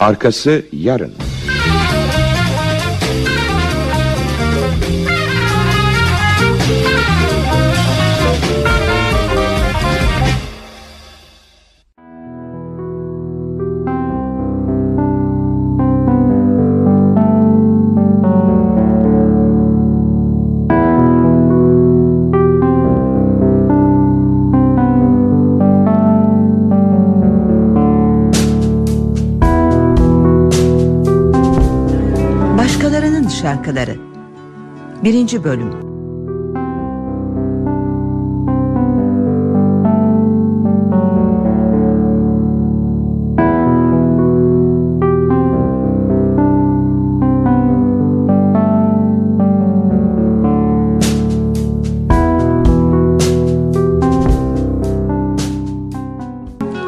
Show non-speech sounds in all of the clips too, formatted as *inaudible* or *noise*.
Arkası yarın. 1. Bölüm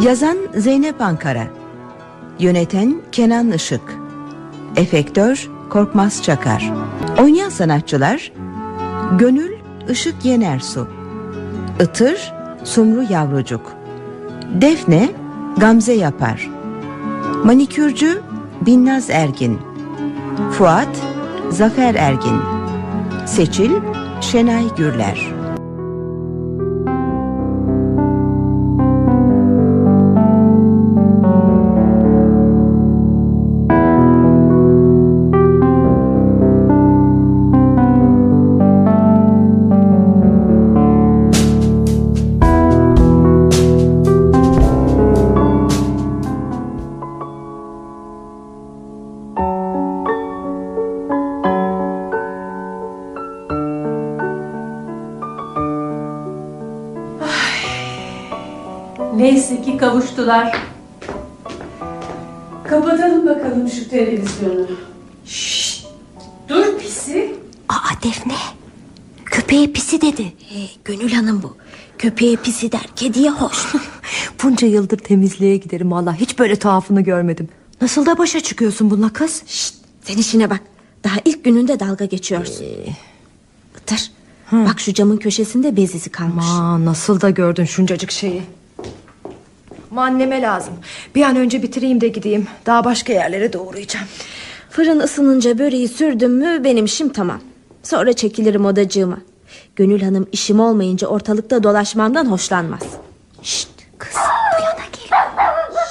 Yazan Zeynep Ankara Yöneten Kenan Işık Efektör Korkmaz Çakar. Oynayan sanatçılar Gönül Işık Yenersu Itır Sumru Yavrucuk Defne Gamze Yapar Manikürcü Binnaz Ergin Fuat Zafer Ergin Seçil Şenay Gürler ki kavuştular. Kapatalım bakalım şu televizyonu. Şşt, dur pisi. Aa Defne Köpeğe pisi dedi ee, Gönül Hanım bu Köpeğe pisi der kediye hoş *laughs* Bunca yıldır temizliğe giderim valla hiç böyle tuhafını görmedim. Nasıl da başa çıkıyorsun bununla kız? Şşt, Sen işine bak Daha ilk gününde dalga geçiyorsun Itır Bak şu camın köşesinde bez izi kalmış Aa, nasıl da gördün şuncacık şeyi. Ama anneme lazım. Bir an önce bitireyim de gideyim. Daha başka yerlere de uğrayacağım. Fırın ısınınca böreği sürdüm mü benim işim tamam Sonra çekilirim odacığıma Gönül Hanım işim olmayınca ortalıkta dolaşmamdan hoşlanmaz Şşt kız bu yana gel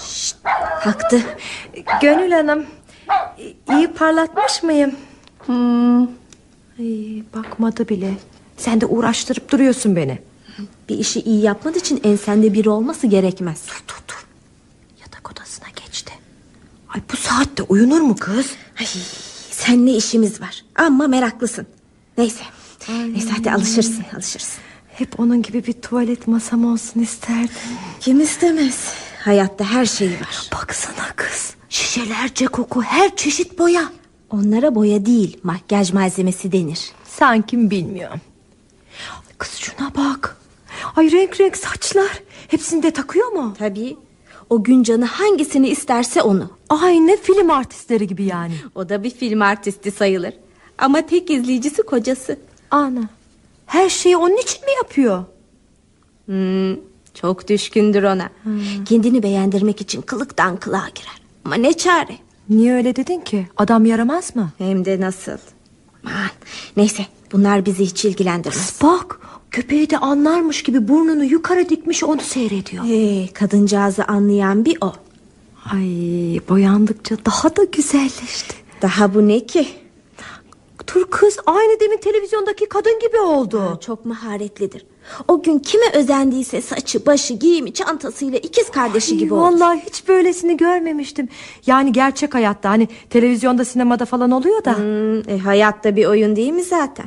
Şşt kalktı Gönül Hanım iyi parlatmış mıyım? Hmm. Ay, bakmadı bile. Sen de uğraştırıp duruyorsun beni. Bir işi iyi yapmak için ensende biri olması gerekmez Dur dur dur. Yatak odasına geçti. Ay bu saatte uyunur mu kız? Ay, seninle işimiz var ama meraklısın Neyse Neyse hadi alışırsın alışırsın Hep onun gibi bir tuvalet masam olsun isterdim. Kim istemez Hayatta her şey var Baksana kız. Şişelerce koku her çeşit boya. Onlara boya değil makyaj malzemesi denir Sanki bilmiyorum. Ay Kız şuna bak. Ay renk renk saçlar. Hepsini de takıyor mu? Tabii o gün canı hangisini isterse onu Aynı film artistleri gibi yani. O da bir film artisti sayılır Ama tek izleyicisi kocası Ana. Her şeyi onun için mi yapıyor? Hmm, çok düşkündür ona Kendini beğendirmek için kılıktan kılığa girer Ama ne çare Niye öyle dedin ki? Adam yaramaz mı? Hem de nasıl Aman, Neyse bunlar bizi hiç ilgilendirmez Bak köpeği de anlarmış gibi burnunu yukarı dikmiş onu seyrediyor. Hey, Kadıncağızı anlayan bir o Ay boyandıkça daha da güzelleşti. Daha bu ne ki Dur kız aynı demin televizyondaki kadın gibi oldu. Çok maharetlidir O gün kime özendiyse saçı başı giyimi çantasıyla ikiz kardeşi Ay, gibi oldu Vallahi hiç böylesini görmemiştim. Yani gerçek hayatta hani televizyonda sinemada falan oluyor da. Hmm, e, hayatta bir oyun değil mi zaten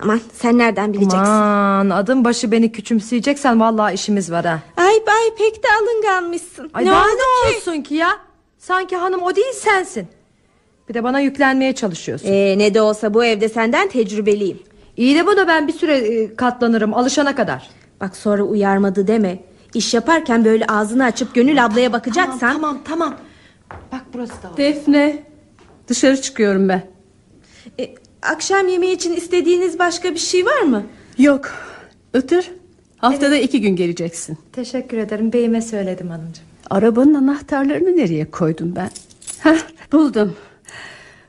Aman sen nereden bileceksin Aman adım başı beni küçümseyeceksen vallahi işimiz var ha. Ay bay pek de alınganmışsın Ay Ne daha oldu ne ki? olsun ki ya? Sanki hanım o değil sensin. Bir de bana yüklenmeye çalışıyorsun. Ee, ne de olsa bu evde senden tecrübeliyim İyi de buna ben bir süre e, katlanırım alışana kadar. Bak sonra uyarmadı deme İş yaparken böyle ağzını açıp Gönül ablaya bakacaksan Tamam tamam tamam. Bak burası da var. Defne dışarı çıkıyorum ben. Akşam yemeği için istediğiniz başka bir şey var mı? Yok. Itır. Haftada iki gün geleceksin. Teşekkür ederim beyime söyledim hanımcığım. Arabanın anahtarlarını nereye koydum ben? Heh, buldum.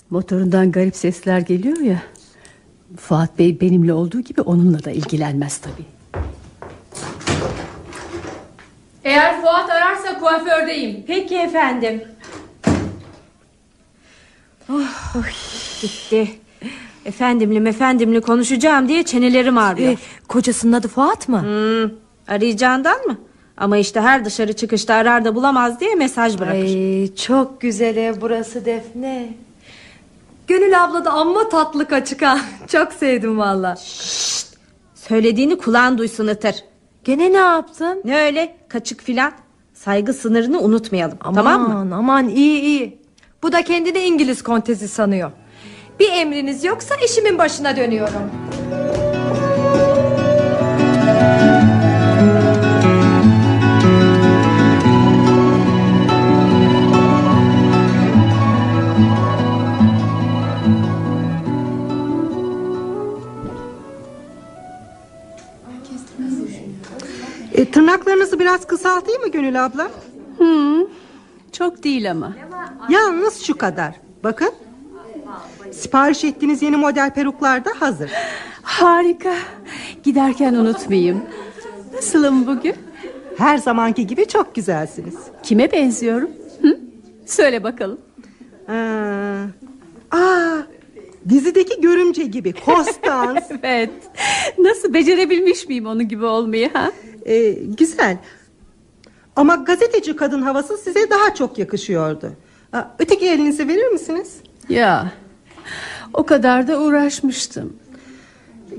Motorundan garip sesler geliyor ya. Fuat Bey benimle olduğu gibi onunla da ilgilenmez tabii. Eğer Fuat ararsa kuafördeyim. Peki efendim. Oh, gitti. Efendimli efendimli konuşacağım diye çenelerim ağrıyor. E, kocasının adı Fuat mı? Hmm, arayacağından mı? Ama işte her dışarı çıkışta arar da bulamaz diye mesaj bırakır. Ay çok güzel ev burası Defne. Gönül abla da amma tatlı kaçık ha. *laughs* Çok sevdim valla. Söylediğini kulağın duysun ıtır. Gene ne yaptın? Ne öyle kaçık filan. Saygı sınırını unutmayalım. Aman, Tamam mı? Aman iyi iyi. Bu da kendini İngiliz kontesi sanıyor. Bir emriniz yoksa işimin başına dönüyorum. E, tırnaklarınızı biraz kısaltayım mı Gönül abla? Çok değil ama. Yalnız şu kadar. Bakın. Sipariş ettiğiniz yeni model peruklar da hazır. Harika. Giderken unutmayayım. Nasılım bugün? Her zamanki gibi çok güzelsiniz. Kime benziyorum? Hı? Söyle bakalım. Aa, aa, dizideki görümce gibi. Konstans. *laughs* Evet. Nasıl becerebilmiş miyim onun gibi olmayı ha? E, güzel. Ama gazeteci kadın havası size daha çok yakışıyordu. Öteki elinizi verir misiniz? Ya. O kadar da uğraşmıştım.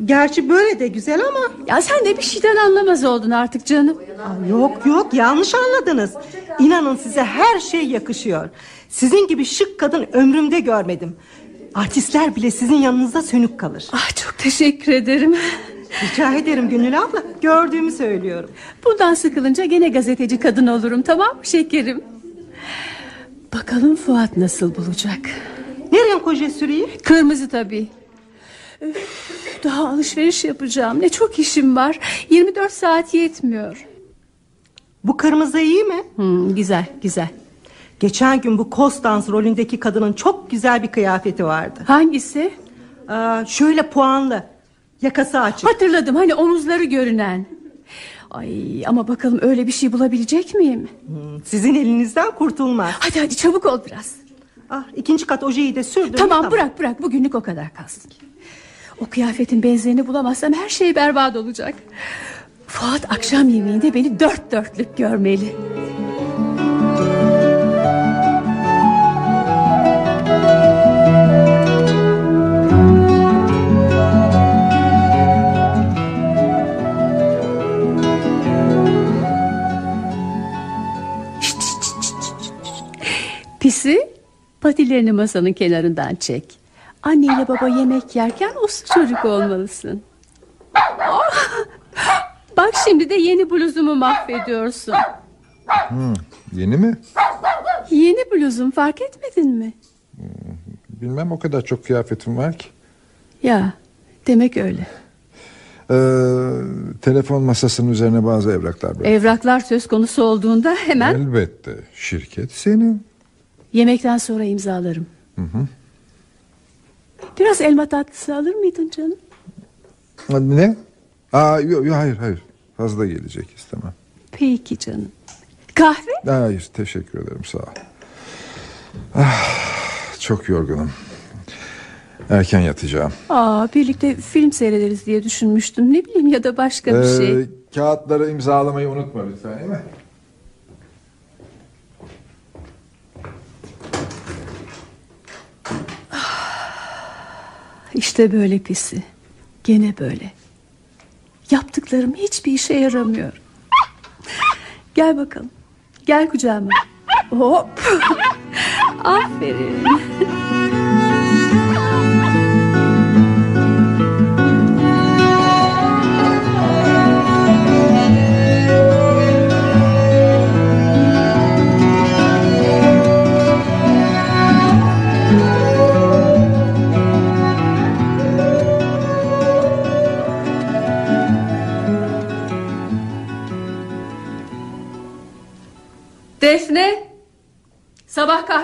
Gerçi böyle de güzel ama Ya sen de bir şeyden anlamaz oldun artık canım. Aa, Yok yok yanlış anladınız. İnanın size her şey yakışıyor. Sizin gibi şık kadın ömrümde görmedim. Artistler bile sizin yanınızda sönük kalır. Ah çok teşekkür ederim. Rica ederim Gönül abla. Gördüğümü söylüyorum. Bundan sıkılınca gene gazeteci kadın olurum tamam mı şekerim? Bakalım Fuat nasıl bulacak? Ne renk oje süreyim? Kırmızı tabii. Üf, daha alışveriş yapacağım. Ne çok işim var. 24 saat yetmiyor. Bu kırmızı iyi mi? Hmm, güzel güzel. Geçen gün bu Konstans rolündeki kadının çok güzel bir kıyafeti vardı. Hangisi? Aa, şöyle puanlı. Yakası açık. Hatırladım hani omuzları görünen. Ay ama bakalım öyle bir şey bulabilecek miyim? Hmm, Sizin elinizden kurtulmaz. Hadi hadi çabuk ol biraz. Ah, ikinci kat ojeyi de sürdüm. Tamam, bırak bırak bugünlük o kadar kalsın. O kıyafetin benzerini bulamazsam her şey berbat olacak. Fuat akşam yemeğinde beni dört dörtlük görmeli. Pisi patilerini masanın kenarından çek. Anne ile baba yemek yerken uslu çocuk olmalısın. Ah! Bak şimdi de yeni bluzumu mahvediyorsun. Yeni mi? Yeni bluzum fark etmedin mi? Bilmem o kadar çok kıyafetim var ki. Ya demek öyle. Ee, telefon masasının üzerine bazı evraklar bırak. Evraklar söz konusu olduğunda hemen Elbette. Şirket senin. Yemekten sonra imzalarım. Biraz elma tatlısı alır mıydın canım? Ne? Aa, yok, yok, hayır hayır. Fazla gelecek istemem. Peki canım. Kahve? Hayır teşekkür ederim sağ ol. Ah, çok yorgunum. Erken yatacağım. Aa, birlikte film seyrederiz diye düşünmüştüm. Ne bileyim ya da başka bir Ee, şey. Kağıtları imzalamayı unutma lütfen değil mi? İşte böyle pisi. Gene böyle. Yaptıklarım hiçbir işe yaramıyor. Gel bakalım. Gel kucağıma. Hop. *laughs* Aferin.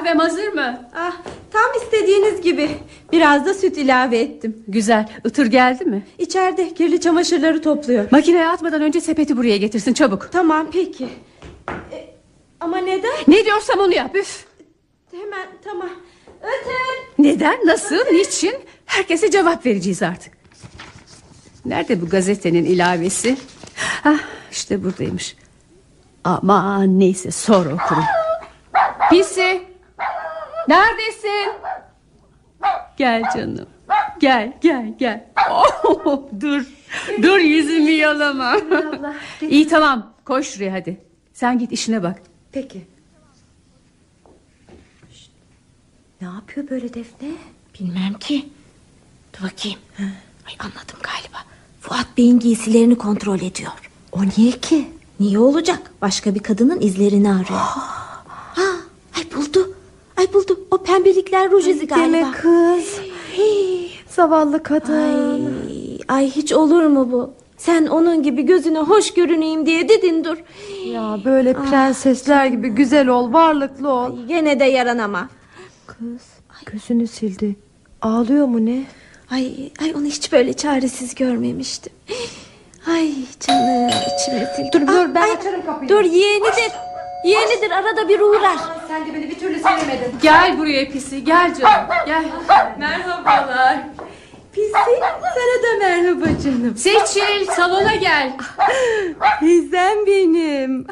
Kahvem hazır mı? Ah, tam istediğiniz gibi. Biraz da süt ilave ettim. Güzel. Itır geldi mi? İçeride kirli çamaşırları topluyor. Makineye atmadan önce sepeti buraya getirsin çabuk. Tamam peki. E, ama neden? Ne diyorsam onu yap. Üf. Hemen tamam. Öter. Neden? Nasıl? Niçin? Herkese cevap vereceğiz artık. Nerede bu gazetenin ilavesi? Hah, işte buradaymış. Aman neyse sonra okurum. Pisi. Neredesin? Gel canım. Gel gel gel. Oh, dur. Dur yüzümü yalama. İyi tamam. Koş şuraya hadi. Sen git işine bak. Peki. Şşt, Ne yapıyor böyle Defne? Bilmem ki. Dur bakayım. Ay anladım galiba. Fuat Bey'in giysilerini kontrol ediyor. O niye ki? Niye olacak? Başka bir kadının izlerini arıyor. ha, ay buldu. Ay buldu. O pembelikler ruj izi galiba. Deme kız. Hii, zavallı kadın. Ay, ay hiç olur mu bu? Sen onun gibi gözüne hoş görüneyim diye dedin dur. Ya böyle prensesler gibi güzel ol, varlıklı ol. Ay, gene de yaranama. Kız gözünü sildi. Ağlıyor mu ne? Ay, ay onu hiç böyle çaresiz görmemiştim. Ay canım içime sil. Dur dur, ben açarım kapıyı. Dur yeğenidir. Yeğenidir arada bir uğrar. Sen de beni bir türlü sevmedin. Gel buraya pisi gel canım gel. Merhabalar. Pisi sana da merhaba canım. Seçil salona gel. Teyzem benim.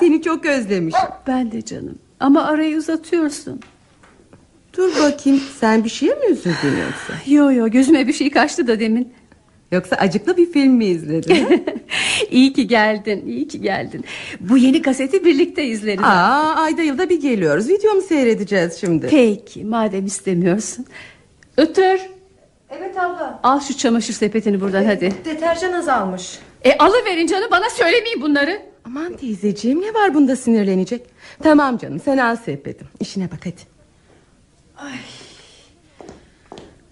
Seni çok özlemişim. Ben de canım ama arayı uzatıyorsun. Dur bakayım sen bir şeye mi üzüldün yoksa? Yo yo gözüme bir şey kaçtı da demin. Yoksa acıklı bir film mi izledin? *laughs* iyi ki geldin iyi ki geldin. Bu yeni kaseti birlikte izleriz. Aa, ayda yılda bir geliyoruz. Video mu seyredeceğiz şimdi? Peki madem istemiyorsun. Ötür Evet abla. al şu çamaşır sepetini buradan hadi. Deterjan azalmış. E alıverin canım bana söylemeyin bunları. Aman teyzeciğim ne var bunda sinirlenecek? Tamam canım sen al sepetim. İşine bak hadi.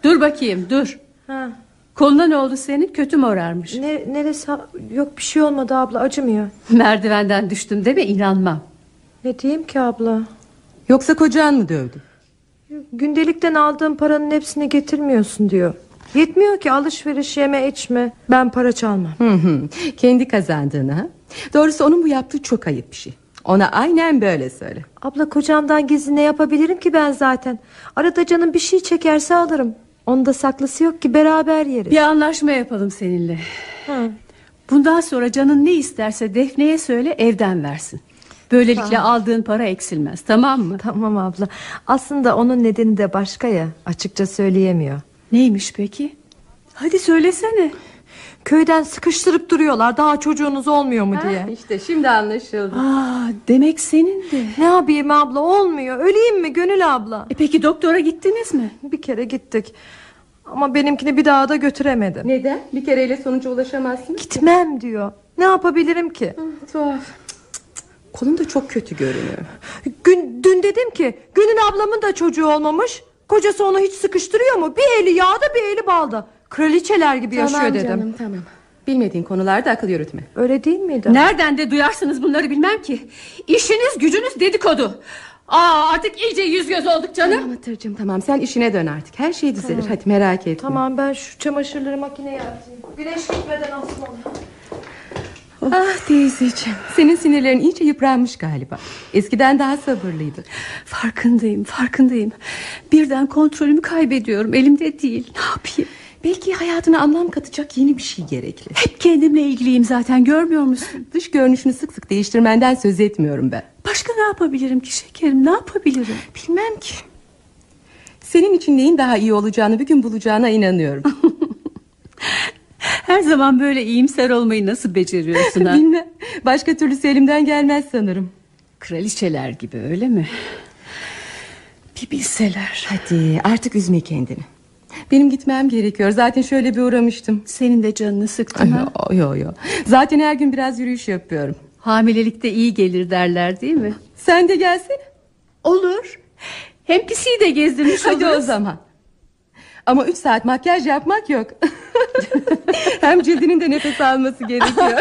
Dur bakayım dur. Ha. Koluna ne oldu senin? Kötü morarmış. Ne, neresi? Yok bir şey olmadı abla acımıyor. *laughs* Merdivenden düştüm deme inanmam. Ne diyeyim ki abla? Yoksa kocan mı dövdü? Gündelikten aldığım paranın hepsini getirmiyorsun diyor. Yetmiyor ki alışveriş yeme içme. Ben para çalmam. Hı hı. Kendi kazandığını ha? Doğrusu onun bu yaptığı çok ayıp bir şey. Ona aynen böyle söyle. Abla kocamdan gizli ne yapabilirim ki ben zaten. Arada canım bir şey çekerse alırım. Onda saklısı yok ki beraber yeriz. Bir anlaşma yapalım seninle. Hı. Bundan sonra canın ne isterse Defne'ye söyle evden versin. Böylelikle aldığın para eksilmez tamam mı? Tamam abla. Aslında onun nedeni de başka ya. Açıkça söyleyemiyor. Neymiş peki? Hadi söylesene. Köyden sıkıştırıp duruyorlar. Daha çocuğunuz olmuyor mu diye. İşte şimdi anlaşıldı. Aa, demek senin de. Ne yapayım abla olmuyor. Öleyim mi Gönül abla? E peki doktora gittiniz mi? Bir kere gittik. Ama benimkini bir daha da götüremedim. Neden? Bir kereyle sonuca ulaşamazsın. Gitmem diyor. Ne yapabilirim ki? Tuhaf. Kolun da çok kötü görünüyor. Gün, dün dedim ki Gönül ablamın da çocuğu olmamış. Kocası onu hiç sıkıştırıyor mu? Bir eli yağda bir eli balda. Kraliçeler gibi yaşıyor tamam dedim. canım tamam. Bilmediğin konularda akıl yürütme. Öyle değil miydi? Nereden de duyarsınız bunları bilmem ki. İşiniz gücünüz dedikodu. Aa, artık iyice yüz göz olduk canım. Tamam Hatırcığım tamam sen işine dön artık. Her şey düzelir hadi merak etme. Tamam ben şu çamaşırları makineye atayım. Güneş gitmeden asmalı. Ah teyzeciğim senin sinirlerin iyice yıpranmış galiba. Eskiden daha sabırlıydı. Farkındayım farkındayım. Birden kontrolümü kaybediyorum elimde değil. Ne yapayım? Belki hayatına anlam katacak yeni bir şey gerekli. Hep kendimle ilgiliyim zaten görmüyor musun? Dış görünüşünü sık sık değiştirmenden söz etmiyorum ben. Başka ne yapabilirim ki şekerim ne yapabilirim? Bilmem ki. Senin için neyin daha iyi olacağını bir gün bulacağına inanıyorum. *laughs* Her zaman böyle iyimser olmayı nasıl beceriyorsun ha? *laughs* Bilmem. Başka türlüsü elimden gelmez sanırım. Kraliçeler gibi öyle mi? Bir bilseler. Hadi artık üzme kendini. Benim gitmem gerekiyor. Zaten şöyle bir uğramıştım. Senin de canını sıktım ha? Yo yo. Zaten her gün biraz yürüyüş yapıyorum. Hamilelikte iyi gelir derler değil mi? Sen de gelsene. Olur. Hem pisiyi de gezdirmiş Hadi oluruz. o zaman. Ama üç saat makyaj yapmak yok. *laughs* Hem cildinin de nefes alması gerekiyor. *laughs*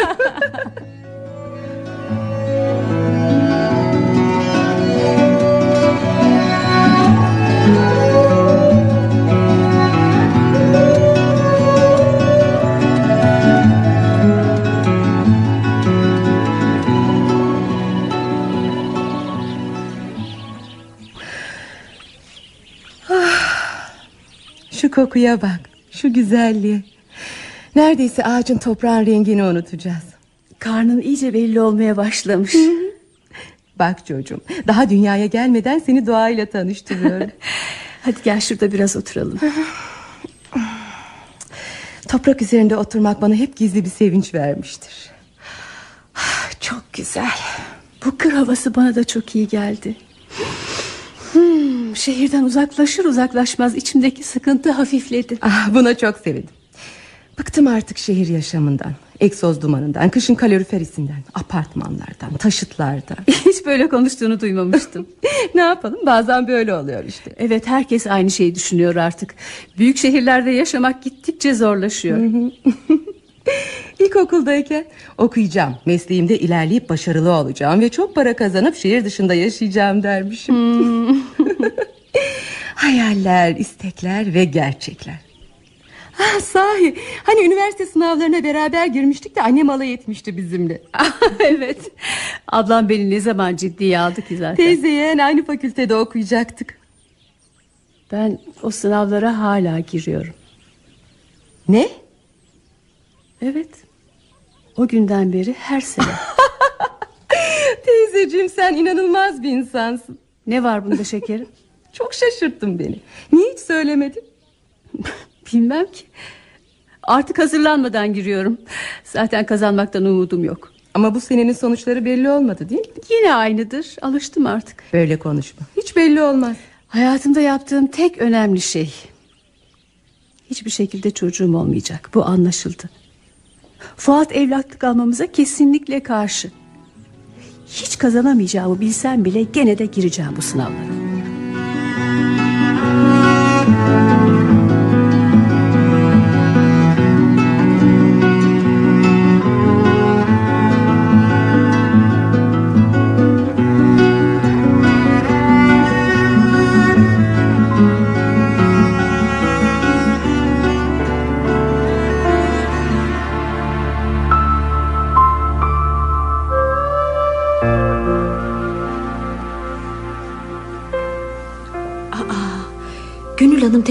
kokuya bak. Şu güzelliğe. Neredeyse ağacın toprağın rengini unutacağız. Karnın iyice belli olmaya başlamış. Bak çocuğum daha dünyaya gelmeden seni doğayla tanıştırıyorum. *laughs* Hadi gel şurada biraz oturalım. Toprak üzerinde oturmak bana hep gizli bir sevinç vermiştir. Çok güzel. Bu kır havası bana da çok iyi geldi. Hmm, şehirden uzaklaşır uzaklaşmaz içimdeki sıkıntı hafifledi. Ah, buna çok sevindim. Bıktım artık şehir yaşamından. Egzoz dumanından, kışın kaloriferisinden, apartmanlardan, taşıtlardan. *laughs* Hiç böyle konuştuğunu duymamıştım. *laughs* ne yapalım bazen böyle oluyor işte. Evet herkes aynı şeyi düşünüyor artık. Büyük şehirlerde yaşamak gittikçe zorlaşıyor. *laughs* *laughs* İlkokuldayken okuyacağım. Mesleğimde ilerleyip başarılı olacağım ve çok para kazanıp şehir dışında yaşayacağım dermişim. *laughs* Hayaller, istekler ve gerçekler. Ah, sahi hani üniversite sınavlarına beraber girmiştik de annem alay etmişti bizimle. *laughs* evet. Ablam beni ne zaman ciddiye aldı ki zaten. Teyze yeğen aynı fakültede okuyacaktık. Ben o sınavlara hala giriyorum. Ne? Evet. O günden beri her sene. *laughs* Teyzeciğim sen inanılmaz bir insansın. ne var bunda şekerim? *laughs* Çok şaşırttın beni. Niye hiç söylemedin? *laughs* Bilmem ki. Artık hazırlanmadan giriyorum. Zaten kazanmaktan umudum yok. Ama bu senenin sonuçları belli olmadı değil mi? Yine aynıdır. Alıştım artık. Böyle konuşma. Hiç belli olmaz. Hayatımda yaptığım tek önemli şey. Hiçbir şekilde çocuğum olmayacak. Bu anlaşıldı. Fuat evlatlık almamıza kesinlikle karşı. Hiç kazanamayacağımı bilsem bile gene de gireceğim bu sınavlara.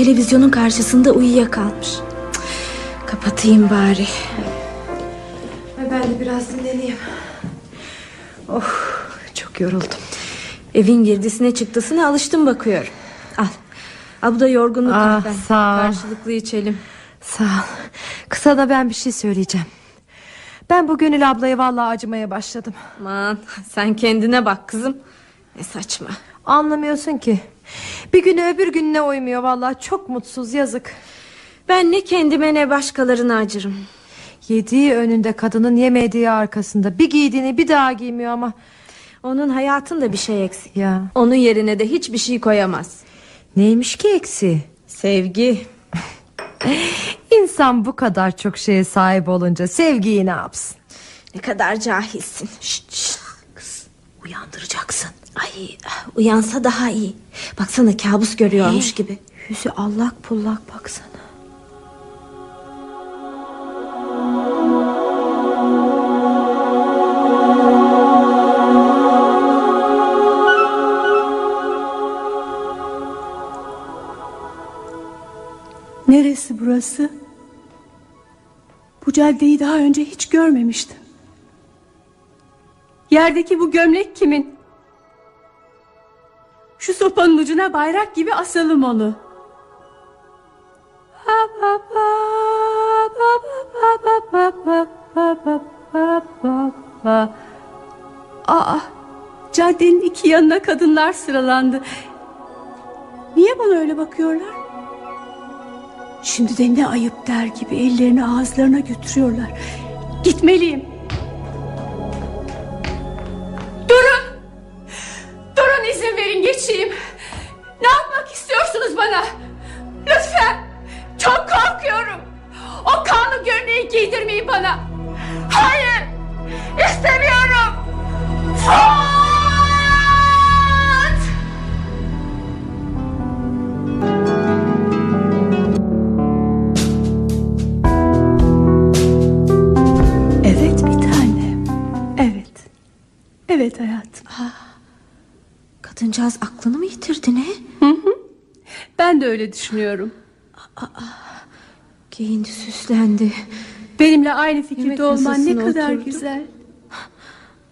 Televizyonun karşısında uyuyakalmış. Kapatayım bari. Ben de biraz dinleneyim. Oh çok yoruldum. Evin girdisine çıktısına alıştım bakıyorum. Al. Al bu da yorgunluk Ah, kahven. sağ ol. Karşılıklı içelim. Sağ ol. Kısa da ben bir şey söyleyeceğim. Ben bu Gönül ablaya vallahi acımaya başladım. Aman sen kendine bak kızım. Ne saçma. Anlamıyorsun ki. Bir günü öbür gününe uymuyor vallahi çok mutsuz yazık. Ben ne kendime ne başkalarına acırım. Yediği önünde kadının yemediği arkasında. Bir giydiğini bir daha giymiyor ama. Onun hayatında bir şey eksik. Ya Onun yerine de hiçbir şey koyamaz. neymiş ki eksi? Sevgi. *laughs* İnsan bu kadar çok şeye sahip olunca sevgiyi ne yapsın? Ne kadar cahilsin. Şşt, şşt. Kız uyandıracaksın. Ay uyansa daha iyi. Baksana kabus görüyormuş gibi. Yüzü allak pullak baksana. Neresi burası? Bu caddeyi daha önce hiç görmemiştim. Yerdeki bu gömlek kimin? Şu sopanın ucuna bayrak gibi asalım onu. Aa, caddenin iki yanına kadınlar sıralandı. Niye bana öyle bakıyorlar? Şimdi de ne ayıp der gibi ellerini ağızlarına götürüyorlar. Gitmeliyim. Gömleği giydirmeyin bana. Hayır. İstemiyorum. Fuat! Evet bir tane. Evet. Evet hayatım. Kadıncağız aklını mı yitirdi ne? Ben de öyle düşünüyorum. Giyindi süslendi. Benimle aynı fikirde olman ne kadar oturdu. güzel. *gasps*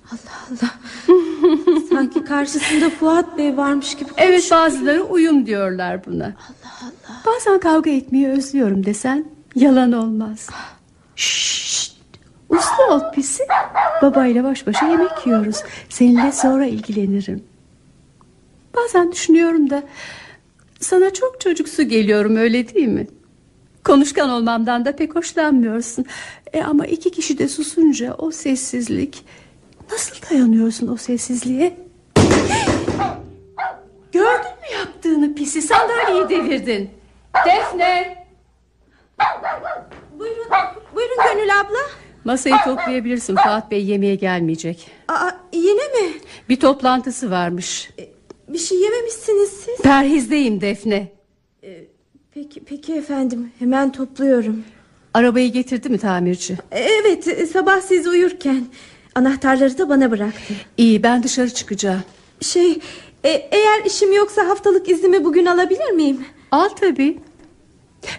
*laughs* Sanki karşısında Fuat Bey varmış gibi. Evet bazıları uyum diyorlar buna. Allah Allah. Bazen kavga etmeyi özlüyorum desen yalan olmaz. *gasps* Şşşt. Uslu ol pisi. Babayla baş başa yemek yiyoruz. Seninle sonra ilgilenirim. Bazen düşünüyorum da sana çok çocuksu geliyorum öyle değil mi? Konuşkan olmamdan da pek hoşlanmıyorsun. E ama iki kişi de susunca o sessizlik. Nasıl dayanıyorsun o sessizliğe? Gördün mü yaptığını pisi sandalyeyi devirdin. Defne. Buyurun, buyurun Gönül abla. Masayı toplayabilirsin Fuat Bey yemeğe gelmeyecek. Aa, yine mi? Bir toplantısı varmış. Bir şey yememişsiniz siz. Perhizdeyim Defne. Peki, peki efendim. Hemen topluyorum. Arabayı getirdi mi tamirci? E, Evet, e, sabah siz uyurken anahtarları da bana bıraktı. İyi ben dışarı çıkacağım. Şey, e, eğer işim yoksa haftalık iznimi bugün alabilir miyim? Al tabii.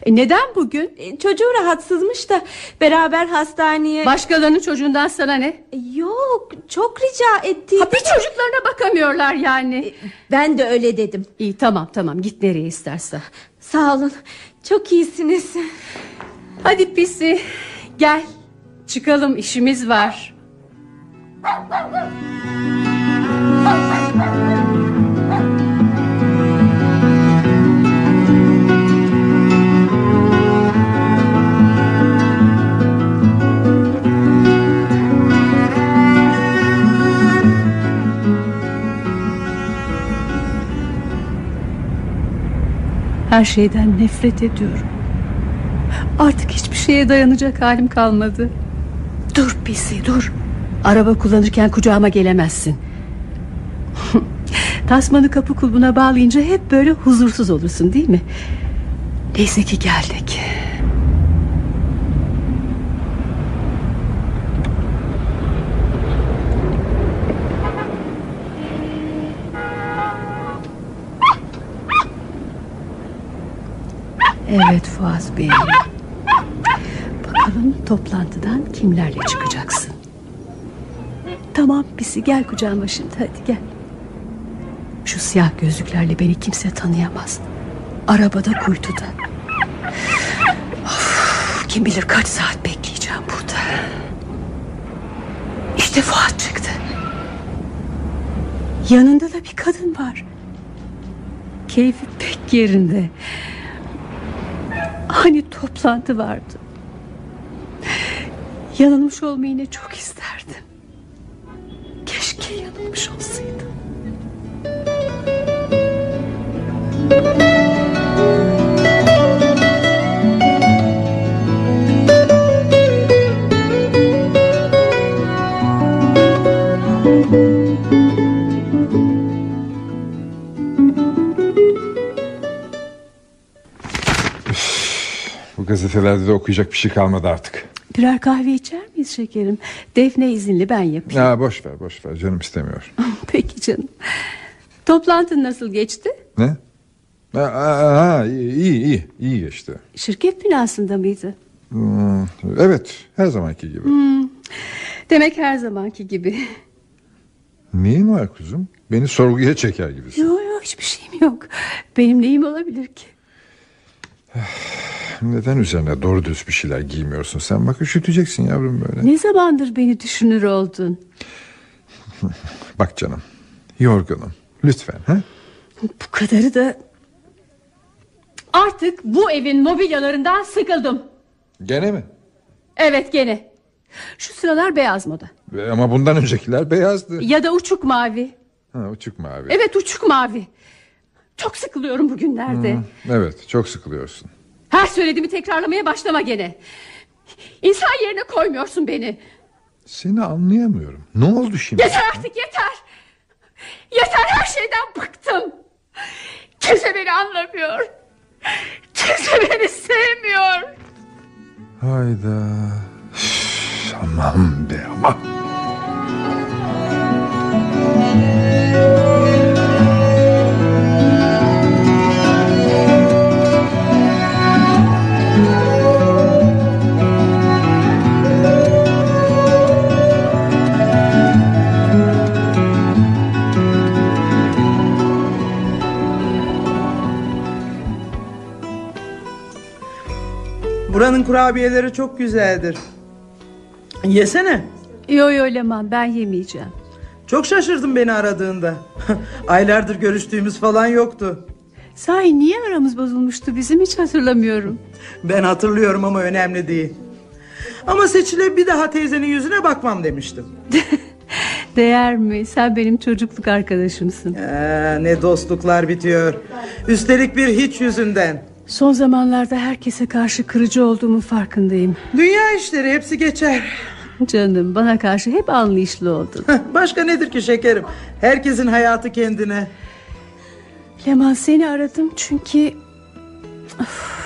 E neden bugün? E, Çocuğu rahatsızmış da beraber hastaneye... Başkalarının çocuğundan sana ne? E, Yok, çok rica ettiydim. Ha, bir çocuklarına bakamıyorlar yani. Ben de öyle dedim. İyi tamam tamam git nereye istersen. Sağ olun. Çok iyisiniz. Hadi pisi gel çıkalım işimiz var. *laughs* Her şeyden nefret ediyorum. Artık hiçbir şeye dayanacak halim kalmadı. Dur pisi dur. Araba kullanırken kucağıma gelemezsin. *laughs* Tasmanı kapı kulbuna bağlayınca hep böyle huzursuz olursun değil mi? Neyse ki geldik. Evet Fuat Bey. Bakalım toplantıdan kimlerle çıkacaksın? Tamam pisi gel kucağıma şimdi hadi gel. Şu siyah gözlüklerle beni kimse tanıyamaz. Arabada kuytuda. Of, kim bilir kaç saat bekleyeceğim burada. İşte Fuat çıktı. Yanında da bir kadın var. Keyfi pek yerinde. Hani toplantı vardı. Yanılmış olmayı yine çok isterdim. Keşke yanılmış olsaydım. Gazetelerde de okuyacak bir şey kalmadı artık. Birer kahve içer miyiz şekerim? Defne izinli ben yapayım. Ya boş ver boş ver canım istemiyor. *laughs* Peki canım. Toplantın nasıl geçti? Ne? Ha, ha, iyi iyi iyi geçti. Şirket binasında mıydı? Hmm, evet her zamanki gibi. Demek her zamanki gibi. Neyin var kuzum? Beni sorguya çeker gibisin. Yok yok hiçbir şeyim yok. Benim neyim olabilir ki? *sighs* Neden üzerine doğru düz bir şeyler giymiyorsun sen? Bak üşüteceksin yavrum böyle. Ne zamandır beni düşünür oldun? *laughs* Bak canım yorgunum. Lütfen ha? Bu kadarı da... Artık bu evin mobilyalarından sıkıldım. Gene mi? Evet gene. Şu sıralar beyaz moda. Ama bundan öncekiler beyazdı. Ya da uçuk mavi. Ha, uçuk mavi. Evet uçuk mavi. Çok sıkılıyorum bugünlerde. Evet çok sıkılıyorsun. Her söylediğimi tekrarlamaya başlama gene. İnsan yerine koymuyorsun beni. Seni anlayamıyorum. Ne oldu şimdi? Yeter artık yeter. Yeter her şeyden bıktım. Kimse beni anlamıyor. Kimse beni sevmiyor. Hayda. Üf, Aman be aman. Buranın kurabiyeleri çok güzeldir. Yesene. Yo yo Leman ben yemeyeceğim. Çok şaşırdım beni aradığında. *laughs* Aylardır görüştüğümüz falan yoktu. Sahi niye aramız bozulmuştu bizim hiç hatırlamıyorum. *laughs* Ben hatırlıyorum ama önemli değil. Ama seçile bir daha teyzenin yüzüne bakmam demiştim. *laughs* Değer mi? Sen benim çocukluk arkadaşımsın. Ee, ne dostluklar bitiyor. Üstelik bir hiç yüzünden. Son zamanlarda herkese karşı kırıcı olduğumu farkındayım. Dünya işleri hepsi geçer. Canım bana karşı hep anlayışlı oldun. Başka nedir ki şekerim? Herkesin hayatı kendine. Leman seni aradım çünkü... Of,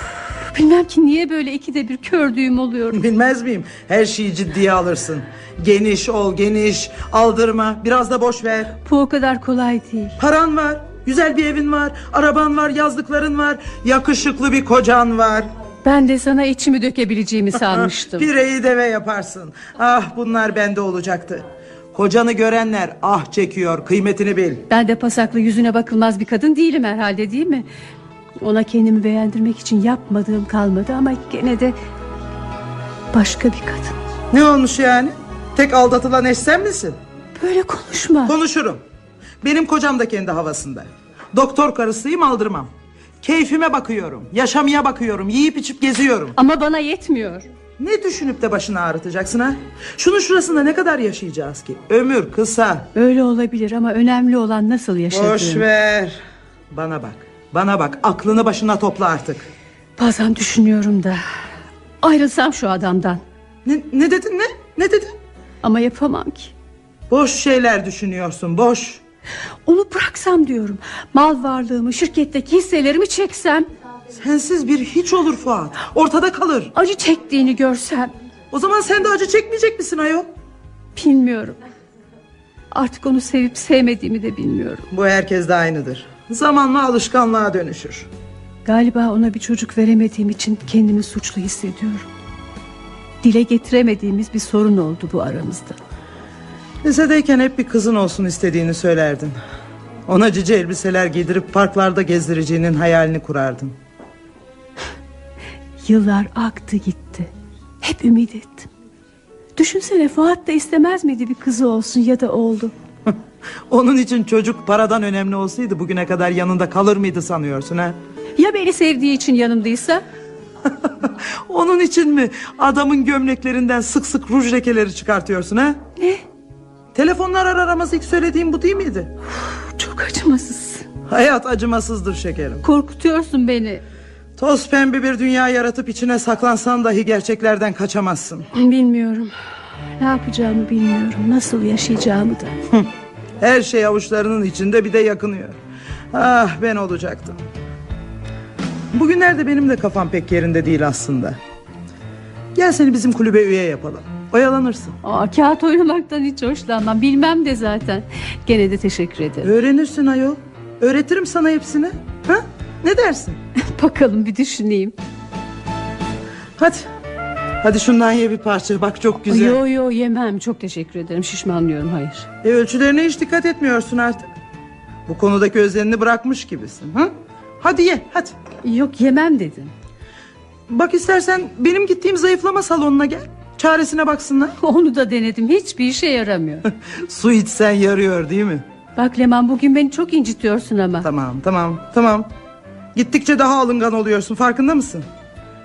bilmem ki niye böyle ikide bir kördüğüm oluyor. Bilmez miyim? Her şeyi ciddiye alırsın. Geniş ol geniş. Aldırma. Biraz da boş ver. Bu o kadar kolay değil. Paran var. Güzel bir evin var. Araban var. Yazdıkların var. Yakışıklı bir kocan var. Ben de sana içimi dökebileceğimi *laughs* sanmıştım. Pireyi deve yaparsın. Ah bunlar bende olacaktı. Kocanı görenler ah çekiyor kıymetini bil. Ben de pasaklı yüzüne bakılmaz bir kadın değilim herhalde değil mi? Ona kendimi beğendirmek için yapmadığım kalmadı ama gene de başka bir kadın. Ne olmuş yani? Tek aldatılan eş sen misin? Böyle konuşma. Konuşurum. Benim kocam da kendi havasında. Doktor karısıyım aldırmam. Keyfime bakıyorum. Yaşamaya bakıyorum. Yiyip içip geziyorum. Ama bana yetmiyor. Ne düşünüp de başını ağrıtacaksın ha? Şunun şurasında ne kadar yaşayacağız ki? Ömür kısa. Öyle olabilir ama önemli olan nasıl yaşadığın. Boş ver. Bana bak. Bana bak. Aklını başına topla artık. Bazen düşünüyorum da. Ayrılsam şu adamdan. Ne, ne dedin ne? Ne dedin? Ama yapamam ki. Boş şeyler düşünüyorsun. Boş. Onu bıraksam diyorum. Mal varlığımı, şirketteki hisselerimi çeksem. Sensiz bir hiç olur Fuat. Ortada kalır. Acı çektiğini görsem. O zaman sen de acı çekmeyecek misin ayol? Bilmiyorum. Artık onu sevip sevmediğimi de bilmiyorum. Bu herkes de aynıdır. Zamanla alışkanlığa dönüşür. Galiba ona bir çocuk veremediğim için kendimi suçlu hissediyorum. Dile getiremediğimiz bir sorun oldu bu aramızda. Lisedeyken hep bir kızın olsun istediğini söylerdin. Ona cici elbiseler giydirip parklarda gezdireceğinin hayalini kurardın. *sighs* Yıllar aktı gitti. Hep ümit ettim. Düşünsene Fuat da istemez miydi bir kızı olsun ya da oldu. *laughs* Onun için çocuk paradan önemli olsaydı bugüne kadar yanında kalır mıydı sanıyorsun ha? Ya beni sevdiği için yanımdaysa? *laughs* Onun için mi adamın gömleklerinden sık sık ruj lekeleri çıkartıyorsun ha? Ne? Telefonlar aramaz ilk söylediğim bu değil miydi? Çok acımasız. Hayat acımasızdır şekerim. Korkutuyorsun beni. Toz pembe bir dünya yaratıp içine saklansan dahi gerçeklerden kaçamazsın. Bilmiyorum. Ne yapacağımı bilmiyorum. Nasıl yaşayacağımı da. Her şey avuçlarının içinde bir de yakınıyor. Ah ben olacaktım. Bugünlerde benim de kafam pek yerinde değil aslında. Gel seni bizim kulübe üye yapalım. Oyalanırsın. Aa, kağıt oynamaktan hiç hoşlanmam. Bilmem de zaten. Gene de teşekkür ederim. Öğrenirsin ayol. Öğretirim sana hepsini. Ha? Ne dersin? *laughs* Bakalım bir düşüneyim. Hadi. Hadi şundan ye bir parça. Bak çok güzel. Yo yo yemem. Çok teşekkür ederim. Şişmanlıyorum hayır. E, ölçülerine hiç dikkat etmiyorsun artık. Bu konudaki özenini bırakmış gibisin. Ha? Hadi ye hadi. Yok yemem dedim. Bak istersen benim gittiğim zayıflama salonuna gel. Çaresine baksınlar. *laughs* Onu da denedim. Hiçbir işe yaramıyor. *laughs* Su içsen yarıyor değil mi? Bak Leman bugün beni çok incitiyorsun ama. Tamam tamam tamam. Gittikçe daha alıngan oluyorsun farkında mısın?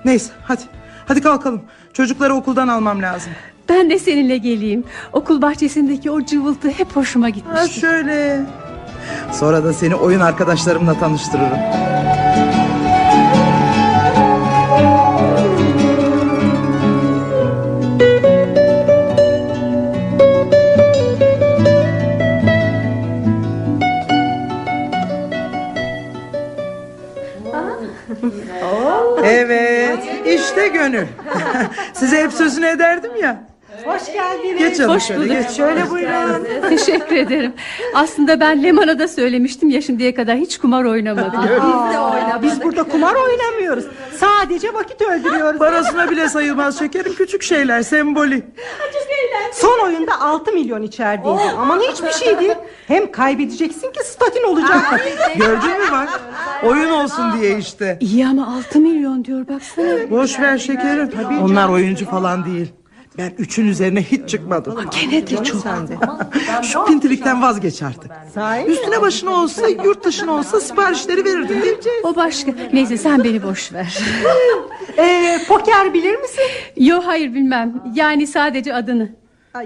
Neyse hadi. Hadi kalkalım. Çocukları okuldan almam lazım. Ben de seninle geleyim. Okul bahçesindeki o cıvıltı hep hoşuma gitmişti. Ha şöyle. Sonra da seni oyun arkadaşlarımla tanıştırırım. Evet işte gönül. *laughs* Size hep sözünü ederdim ya Hoş geldiniz. Geç canım Hoş şöyle bulduk. geç Şöyle buyurun. *laughs* Teşekkür ederim. Aslında ben Leman'a da söylemiştim ya şimdiye kadar hiç kumar oynamadım. Aa, biz burada kumar oynamıyoruz. Sadece vakit öldürüyoruz. Parasına bile sayılmaz şekerim küçük şeyler sembolik. Son oyunda 6 milyon içerideydi. Aman hiçbir şey değil. Hem kaybedeceksin ki statin olacak. *laughs* Gördün mü bak oyun olsun diye işte. İyi ama 6 milyon diyor baksana. Boş ver şekerim. Onlar oyuncu falan değil. Ben üçün üzerine hiç çıkmadım. Gene de çok. Şu pintilikten vazgeç artık. Üstüne başına olsa yurt dışına olsa siparişleri verirdin değil mi? O başka. Neyse sen beni boş ver. *laughs* Ee, poker bilir misin? Yo hayır bilmem. Yani sadece adını.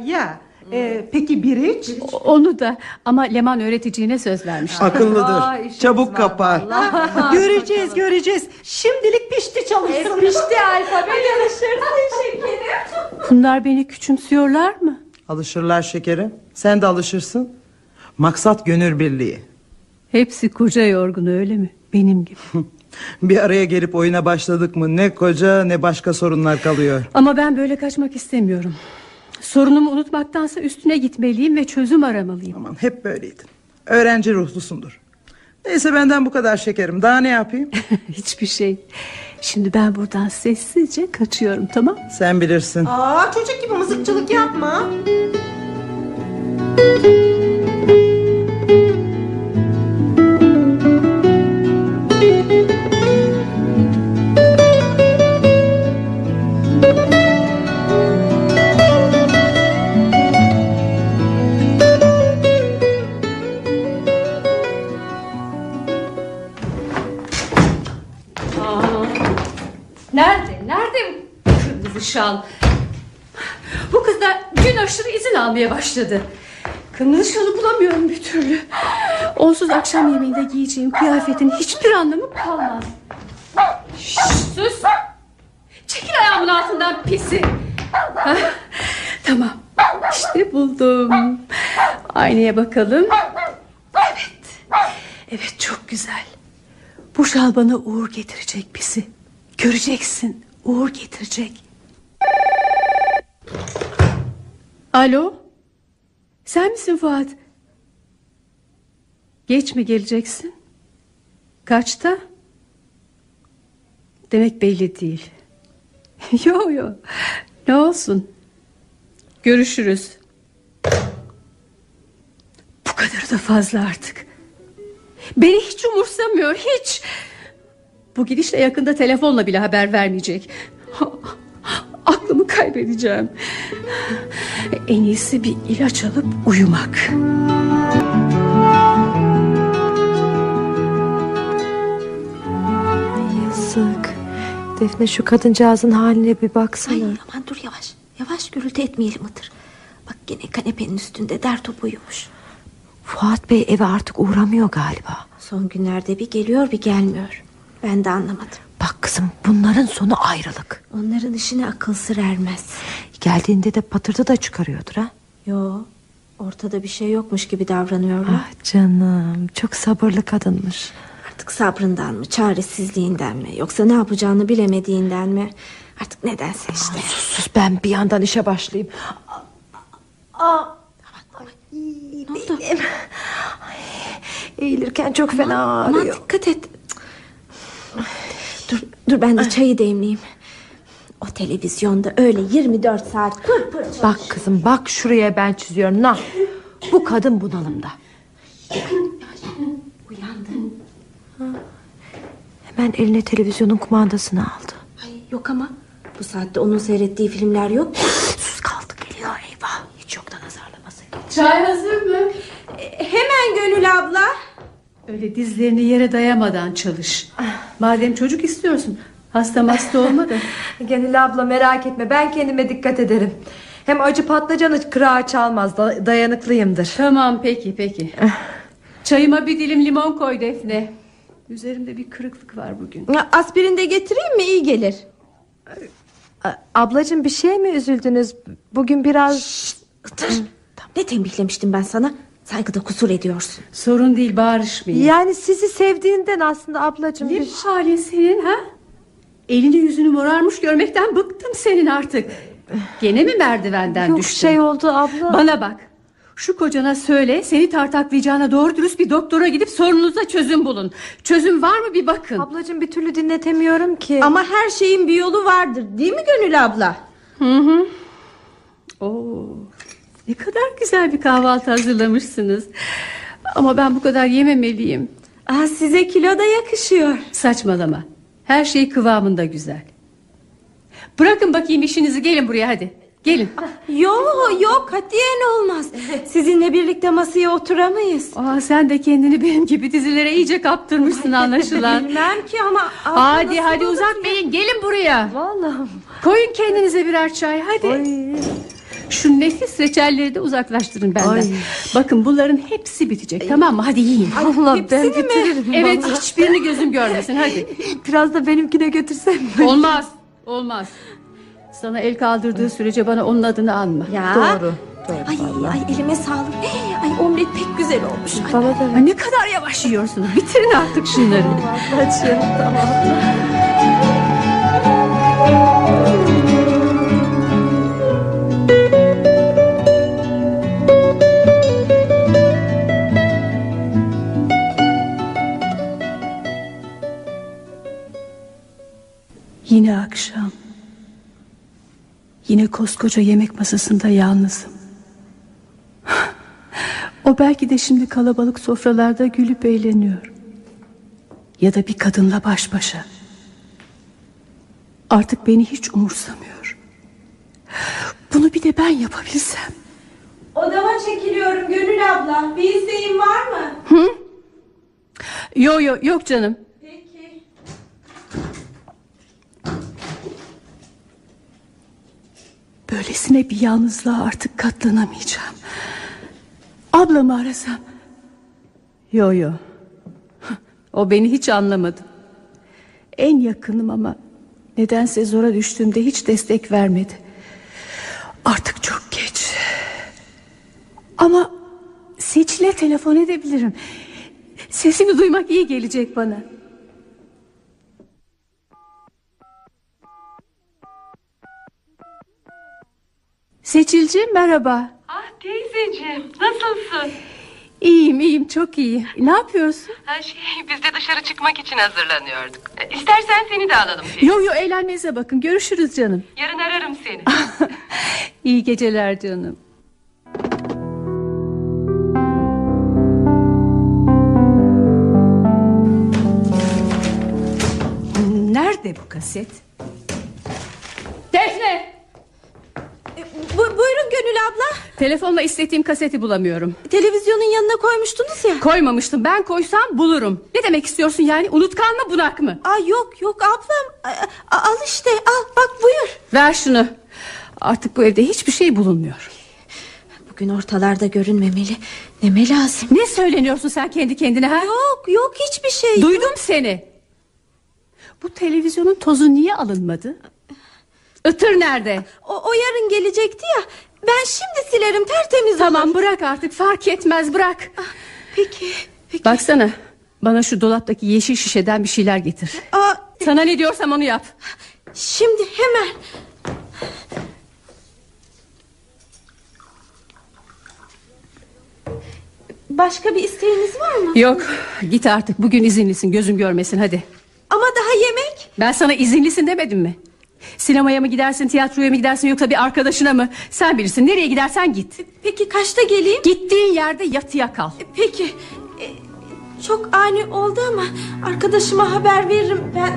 Ya. Ee, peki biriç? Onu da ama Leman öğreteceğine söz vermiş. Akıllıdır. Çabuk kapar. *laughs* göreceğiz göreceğiz. Şimdilik pişti çalışsın. Pişti alfabe yarışır şekerim. Bunlar beni küçümsüyorlar mı? Alışırlar şekerim. Sen de alışırsın. Maksat gönül birliği. Hepsi koca yorgun öyle mi? Benim gibi. *laughs* Bir araya gelip oyuna başladık mı ne koca ne başka sorunlar kalıyor. Ama ben böyle kaçmak istemiyorum. Sorunumu unutmaktansa üstüne gitmeliyim ve çözüm aramalıyım. Aman hep böyleydin. Öğrenci ruhlusundur. Neyse benden bu kadar şekerim. Daha ne yapayım? *laughs* Hiçbir şey. Şimdi ben buradan sessizce kaçıyorum tamam? Sen bilirsin. Aa, çocuk gibi mızıkçılık yapma. Nerede? Şal? Bu kız da gün aşırı izin almaya başladı. Kırmızı şalı bulamıyorum bir türlü. Onsuz akşam yemeğinde giyeceğim kıyafetin hiçbir anlamı kalmaz. Şşş, sus. Çekil ayağımın altından pisi. Hah, tamam. İşte buldum. Aynaya bakalım. Evet. Evet çok güzel. Bu şal bana uğur getirecek pisi. Göreceksin. Uğur getirecek. Alo? Sen misin Fuat? Geç mi geleceksin? Kaçta? Demek belli değil. *laughs* yo yo. Ne olsun? Görüşürüz. Bu kadar da fazla artık. Beni hiç umursamıyor hiç. Bu gidişle yakında telefonla bile haber vermeyecek. *laughs* Aklımı kaybedeceğim. En iyisi bir ilaç alıp uyumak. Yazık. Defne şu kadıncağızın haline bir baksana. Ay aman dur yavaş. Yavaş gürültü etmeyelim Itır. Bak gene kanepenin üstünde der uyumuş. Fuat Bey eve artık uğramıyor galiba. Son günlerde bir geliyor bir gelmiyor. Ben de anlamadım. Bak kızım bunların sonu ayrılık. Onların işine akıl sır ermez. Geldiğinde de patırtı da çıkarıyordur ha. Yo ortada bir şey yokmuş gibi davranıyorlar. Ah canım çok sabırlı kadınmış. Artık sabrından mı çaresizliğinden mi yoksa ne yapacağını bilemediğinden mi? Artık nedense işte. Sus sus ben bir yandan işe başlayayım. Belim. Ay, Eğilirken çok fena Aman ağrıyor. dikkat et. Dur, dur ben de çayı demleyeyim. O televizyonda öyle 24 saat pır pır çalışıyor. Bak kızım bak şuraya ben çiziyorum. Nah, bu kadın bunalımda. Uyandı. Hemen eline televizyonun kumandasını aldı. Ay, yok ama bu saatte onun seyrettiği filmler yok. Sus kaldı geliyor eyvah. Hiç yoktan azarlaması. Çay hazır mı? Hemen Gönül abla. Öyle dizlerini yere dayamadan çalış. Madem çocuk istiyorsun hasta hasta olma da. *laughs* Gönül abla merak etme ben kendime dikkat ederim. Hem acı patlıcanı kırağı çalmaz da- dayanıklıyımdır. Tamam peki peki. *laughs* Çayıma bir dilim limon koy Defne. Üzerimde bir kırıklık var bugün. Aspirin de getireyim mi iyi gelir. Ablacığım bir şey mi üzüldünüz? Bugün biraz... Itır. Ne tembihlemiştim ben sana? Saygıda kusur ediyorsun. Sorun değil bağırışmayın. Yani sizi sevdiğinden aslında ablacığım. Ne bir- halin senin ha? Elini yüzünü morarmış görmekten bıktım senin artık. Gene mi merdivenden Yok düştün? şey oldu abla. Bana bak. Şu kocana söyle seni tartaklayacağına doğru dürüst bir doktora gidip sorununuza çözüm bulun. Çözüm var mı bir bakın. Ablacığım bir türlü dinletemiyorum ki. Ama her şeyin bir yolu vardır değil mi Gönül abla? Oo, ne kadar güzel bir kahvaltı hazırlamışsınız. Ama ben bu kadar yememeliyim. Aa, size kilo da yakışıyor. Saçmalama. Her şey kıvamında güzel. Bırakın bakayım işinizi gelin buraya hadi. Gelin. Yok yok katiyen olmaz. Sizinle birlikte masaya oturamayız. Aa, sen de kendini benim gibi dizilere iyice kaptırmışsın anlaşılan. Bilmem ki ama... hadi hadi uzatmayın gelin buraya. Vallahi. Koyun kendinize birer çay hadi. Şu nefis reçelleri de uzaklaştırın benden. Bakın bunların hepsi bitecek tamam mı? Hadi yiyin. Allah ben bitiririm. Evet hiçbirini gözüm görmesin hadi. *laughs* Biraz da benimkine götürsem. Olmaz. Olmaz. Sana el kaldırdığı sürece bana onun adını anma. Ya. Doğru. Ay, ay elime sağlık. *gasps* Ay omlet pek güzel olmuş. Ay, Ay, ne kadar yavaş yiyorsunuz. Bitirin artık şunları. Ablacığım tamam. Yine akşam. Yine koskoca yemek masasında yalnızım. *laughs* O belki de şimdi kalabalık sofralarda gülüp eğleniyor. Ya da bir kadınla baş başa. Artık beni hiç umursamıyor. Bunu bir de ben yapabilsem. Odama çekiliyorum Gönül abla. Bir isteğin var mı? Yo yo yok canım. Böylesine bir yalnızlığa artık katlanamayacağım. Ablamı arasam. Yo yo. O beni hiç anlamadı. En yakınım ama nedense zora düştüğümde hiç destek vermedi. Artık çok geç. Ama Seçil'e telefon edebilirim. Sesini duymak iyi gelecek bana. Seçilciğim merhaba. Ah teyzeciğim nasılsın? İyiyim iyiyim çok iyi. Ne yapıyorsun? Ha şey biz de dışarı çıkmak için hazırlanıyorduk. E, İstersen seni de alalım teyze. Yo yo eğlenmenize bakın görüşürüz canım. Yarın ararım seni. *laughs* İyi geceler canım. Nerede bu kaset? Defne! Bu, buyurun Gönül abla. Telefonla istediğim kaseti bulamıyorum. Televizyonun yanına koymuştunuz ya. Koymamıştım. Ben koysam bulurum. Ne demek istiyorsun yani? Unutkan mı bunak mı? Aa, yok yok ablam. A- al işte al bak buyur. Ver şunu. Artık bu evde hiçbir şey bulunmuyor. Bugün ortalarda görünmemeli. Neme lazım? Ne söyleniyorsun sen kendi kendine ha? Yok yok hiçbir şey. Duydum seni. Bu televizyonun tozu niye alınmadı? Itır nerede? O, o yarın gelecekti ya. Ben şimdi silerim tertemiz Tamam olur. bırak artık fark etmez bırak. Peki. Peki. Baksana bana şu dolaptaki yeşil şişeden bir şeyler getir. Aa, Sana ne diyorsam onu yap. şimdi hemen. Başka bir isteğiniz var mı? Yok git artık bugün izinlisin gözüm görmesin hadi. Ama daha yemek. Ben sana izinlisin demedim mi? Sinemaya mı gidersin tiyatroya mı gidersin yoksa bir arkadaşına mı? Sen bilirsin nereye gidersen git. Peki kaçta geleyim? Gittiğin yerde yatıya kal. Peki. E, çok ani oldu ama arkadaşıma haber veririm ben.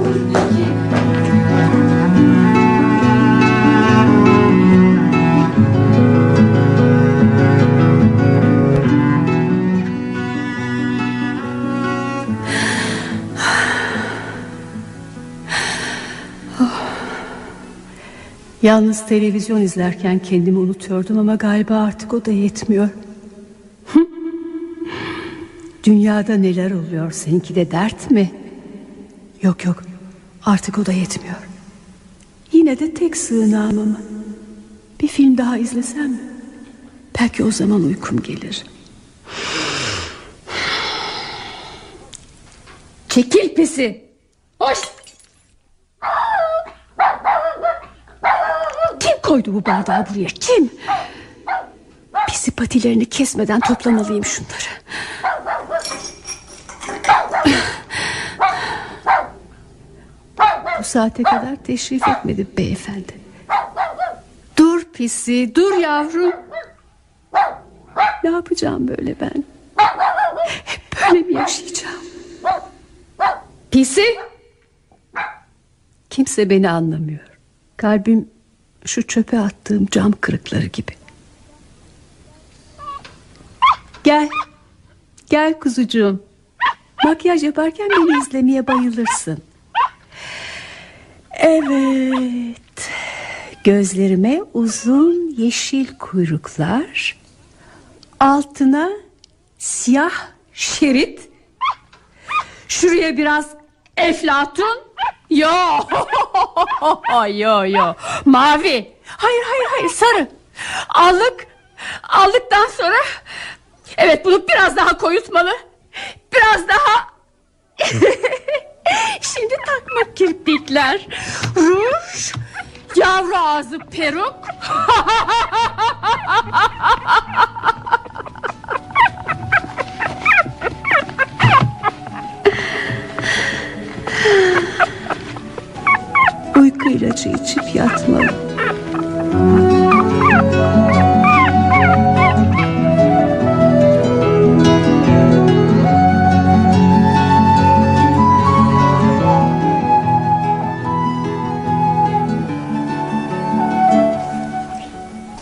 Olur peki. Yalnız televizyon izlerken kendimi unutuyordum ama galiba artık o da yetmiyor. *laughs* Dünyada neler oluyor seninki de dert mi? Yok yok artık o da yetmiyor. Yine de tek sığınağım ama. Bir film daha izlesem mi? Belki o zaman uykum gelir. Çekil pisi. Hoş. Koydu bu bardağı buraya? Kim? Pisi patilerini kesmeden toplamalıyım şunları. Bu saate kadar teşrif etmedi beyefendi. Dur pisi, dur yavrum. Ne yapacağım böyle ben? Hep böyle mi yaşayacağım? Pisi! Kimse beni anlamıyor. Kalbim şu çöpe attığım cam kırıkları gibi. Gel. Gel kuzucuğum. Makyaj yaparken beni izlemeye bayılırsın. Evet. Gözlerime uzun yeşil kuyruklar. Altına siyah şerit. Şuraya biraz eflatun. Yo. *laughs* yo yo. Mavi. Hayır hayır hayır sarı. Allık. Aldıktan sonra Evet bunu biraz daha koyutmalı. Biraz daha *laughs* Şimdi takma kirpikler. Ruj. Yavru ağzı peruk. *laughs* Uyku ilacı içip yatmalı.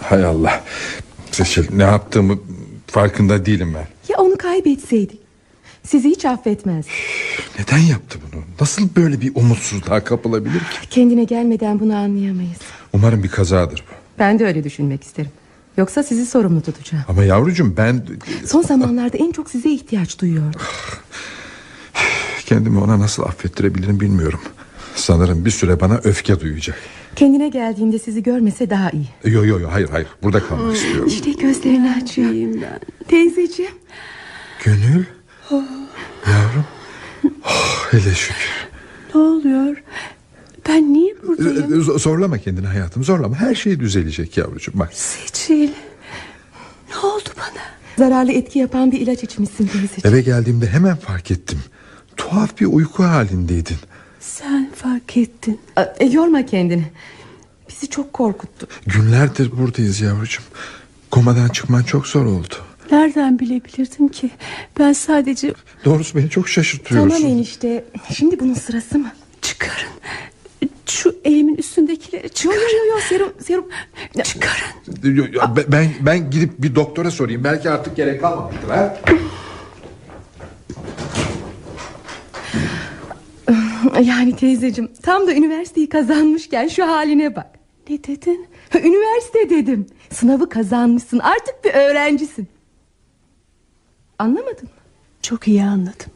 Hay Allah. Seçil ne yaptığımı farkında değilim ben. Ya onu kaybetseydik? Sizi hiç affetmez. Neden yaptı bunu? Nasıl böyle bir umutsuzluğa kapılabilir ki? Kendine gelmeden bunu anlayamayız. Umarım bir kazadır bu. Ben de öyle düşünmek isterim. Yoksa sizi sorumlu tutacağım. Ama yavrucuğum ben Son zamanlarda en çok size ihtiyaç duyuyor. *sighs* kendimi ona nasıl affettirebilirim bilmiyorum. Sanırım bir süre bana öfke duyacak. Kendine geldiğinde sizi görmese daha iyi. Yo yo yo hayır hayır burada kalmak istiyorum. İşte gözlerini açayım ben. Teyzeciğim. Gönül. Yavrum. Oh, hele şükür. Ne oluyor? Ben niye buradayım? Z- Zorlama kendini hayatım zorlama. Her şey düzelecek yavrucuğum bak. Seçil. Ne oldu bana? Zararlı etki yapan bir ilaç içmişsin teyzeciğim. Eve geldiğimde hemen fark ettim. Tuhaf bir uyku halindeydin. Sen fark ettin. E, yorma kendini. Bizi çok korkuttu. Günlerdir buradayız yavrucuğum. Komadan çıkman çok zor oldu. Nereden bilebilirdim ki? Ben sadece Doğrusu beni çok şaşırtıyorsun. Tamam enişte. Şimdi bunun sırası mı? çıkarın. Şu elimin üstündekileri çıkarın. yo yo yo serum serum. Çıkarın. Yo, yo, ben- Ben ben gidip bir doktora sorayım. Belki artık gerek kalmamıştır ha. Yani teyzeciğim tam da üniversiteyi kazanmışken şu haline bak. Ne dedin? Üniversite dedim. Sınavı kazanmışsın artık bir öğrencisin. Anlamadın mı? Çok iyi anladım.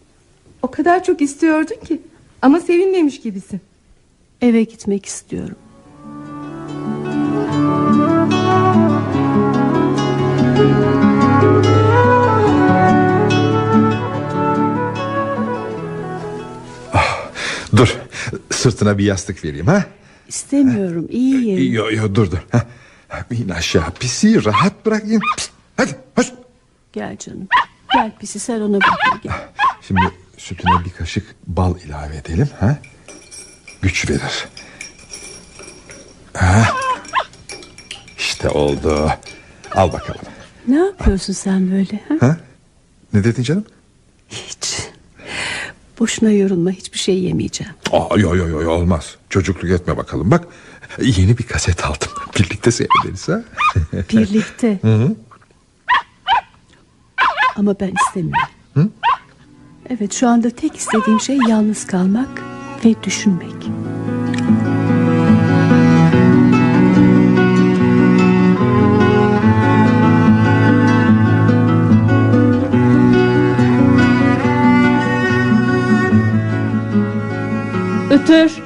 O kadar çok istiyordun ki. Ama sevinmemiş gibisin. Eve gitmek istiyorum. Dur. Sırtına bir yastık vereyim ha. İstemiyorum. iyiyim. Yo yo dur dur. Ha. İn aşağı pisi rahat bırak in. Pist, hadi hoş. Gel canım. Gel pisi sen ona bak. Gel. Şimdi sütüne bir kaşık bal ilave edelim ha. Güç verir. Ha. İşte oldu. Al bakalım. Ne yapıyorsun sen böyle? Ha? Ha? Ne dedin canım? Hiç. Boşuna yorulma hiçbir şey yemeyeceğim. Aa, yo yo yo olmaz. Çocukluk etme bakalım. Bak yeni bir kaset aldım. *laughs* Birlikte seyrederiz ha. Birlikte. Ama ben istemiyorum. Evet şu anda tek istediğim şey yalnız kalmak ve düşünmek. Ötür.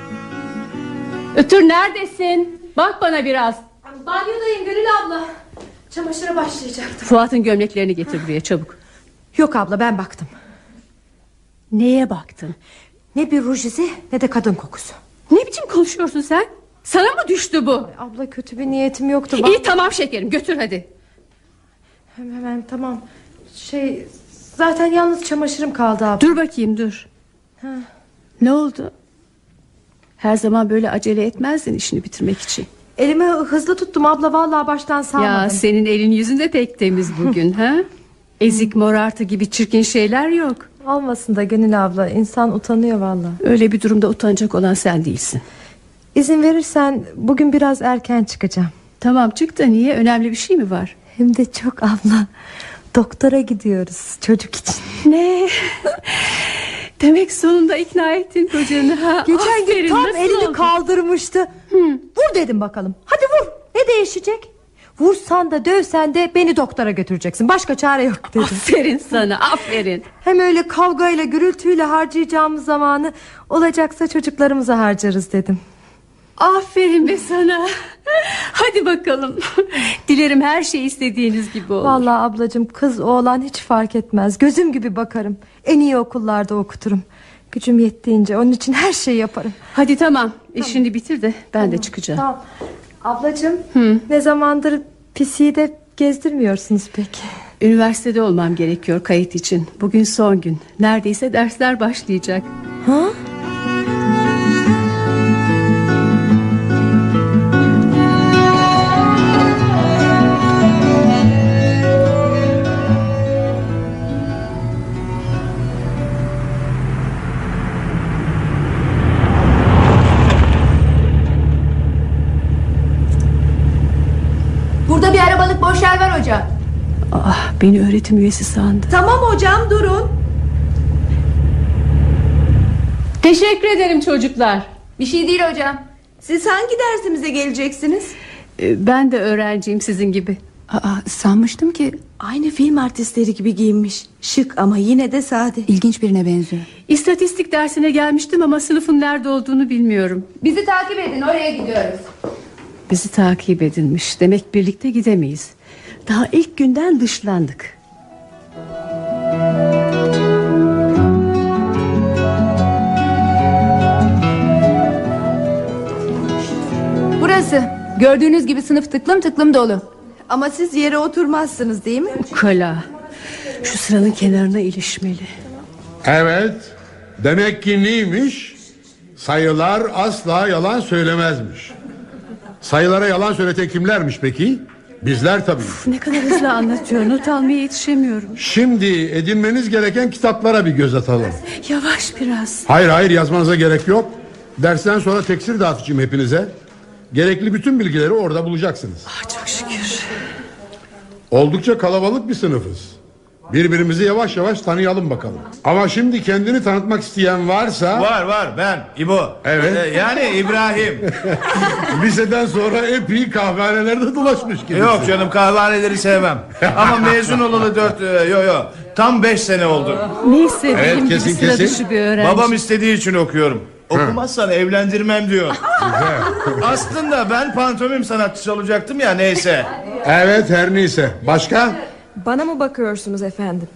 Ötür neredesin? Bak bana biraz. Banyodayım Gönül abla. Çamaşıra başlayacaktım. Fuat'ın gömleklerini getir buraya çabuk. Yok abla ben baktım. Neye baktın? Ne bir ruj izi ne de kadın kokusu. Ne biçim konuşuyorsun sen? Sana mı düştü bu? Abla kötü bir niyetim yoktu. İyi tamam şekerim götür hadi. Hemen, hemen tamam. Şey zaten yalnız çamaşırım kaldı abla. Dur bakayım dur. Ne oldu? Her zaman böyle acele etmezdin işini bitirmek için. Elimi hızlı tuttum abla vallahi baştan salmadım. Ya senin elin yüzün de pek temiz bugün *laughs* ha? Ezik morartı gibi çirkin şeyler yok. Olmasın da Gönül abla insan utanıyor vallahi. Öyle bir durumda utanacak olan sen değilsin. İzin verirsen bugün biraz erken çıkacağım. Tamam çık da niye? Önemli bir şey mi var? Hem de çok abla. Doktora gidiyoruz çocuk için. *laughs* Ne? Demek sonunda ikna ettin kocanı ha? Geçen gün Aferin, tam nasıl elini oldu? kaldırmıştı. Vur dedim bakalım. Hadi vur. Ne değişecek? Vursan da dövsen de beni doktora götüreceksin. Başka çare yok dedim. Aferin sana aferin. Hem öyle kavgayla gürültüyle harcayacağımız zamanı olacaksa çocuklarımıza harcarız dedim. Aferin be sana. Hadi bakalım. Dilerim her şey istediğiniz gibi olur. Vallahi ablacığım kız oğlan hiç fark etmez. Gözüm gibi bakarım. En iyi okullarda okuturum. Gücüm yettiğince onun için her şeyi yaparım. Hadi tamam. İşini bitir de ben de çıkacağım. Tamam. Ablacığım ne zamandır pisiyi de gezdirmiyorsunuz peki. Üniversitede olmam gerekiyor kayıt için. Bugün son gün. Neredeyse dersler başlayacak. Ha? Beni öğretim üyesi sandı. Tamam hocam durun. Teşekkür ederim çocuklar. Bir şey değil hocam. Siz hangi dersimize geleceksiniz? Ee, Ben de öğrenciyim sizin gibi. Aa, sanmıştım ki aynı film artistleri gibi giyinmiş. Şık ama yine de sade. İlginç birine benziyor. İstatistik dersine gelmiştim ama sınıfın nerede olduğunu bilmiyorum. Bizi takip edin oraya gidiyoruz. Bizi takip edilmiş. Demek birlikte gidemeyiz. Daha ilk günden dışlandık. Burası. Gördüğünüz gibi sınıf tıklım tıklım dolu. Ama siz yere oturmazsınız değil mi? Kala. Şu sıranın kenarına ilişmeli. Evet. Demek ki neymiş? Sayılar asla yalan söylemezmiş. Sayılara yalan söyleten kimlermiş peki? Bizler tabii. Ne kadar hızlı anlatıyor. Not almaya yetişemiyorum. Şimdi edinmeniz gereken kitaplara bir göz atalım. Yavaş biraz. Hayır hayır yazmanıza gerek yok. Dersten sonra teksir dağıtacağım hepinize. Gerekli bütün bilgileri orada bulacaksınız. Ah, çok şükür. Oldukça kalabalık bir sınıfız. Birbirimizi yavaş yavaş tanıyalım bakalım. Ama şimdi kendini tanıtmak isteyen varsa... Var var ben İbo. Evet. Ee, yani İbrahim. *laughs* Liseden sonra epey kahvehanelerde dolaşmış gibi. Yok canım kahvehaneleri sevmem. Ama mezun olalı dört... E, yo yo. Tam beş sene oldu. Neyse Evet, benim gibi kesin, sıra kesin. dışı bir öğrenci. Babam istediği için okuyorum. Okumazsan evlendirmem diyor. *laughs* Aslında ben pantomim sanatçısı olacaktım ya neyse. Evet her neyse. Başka? Bana mı bakıyorsunuz efendim?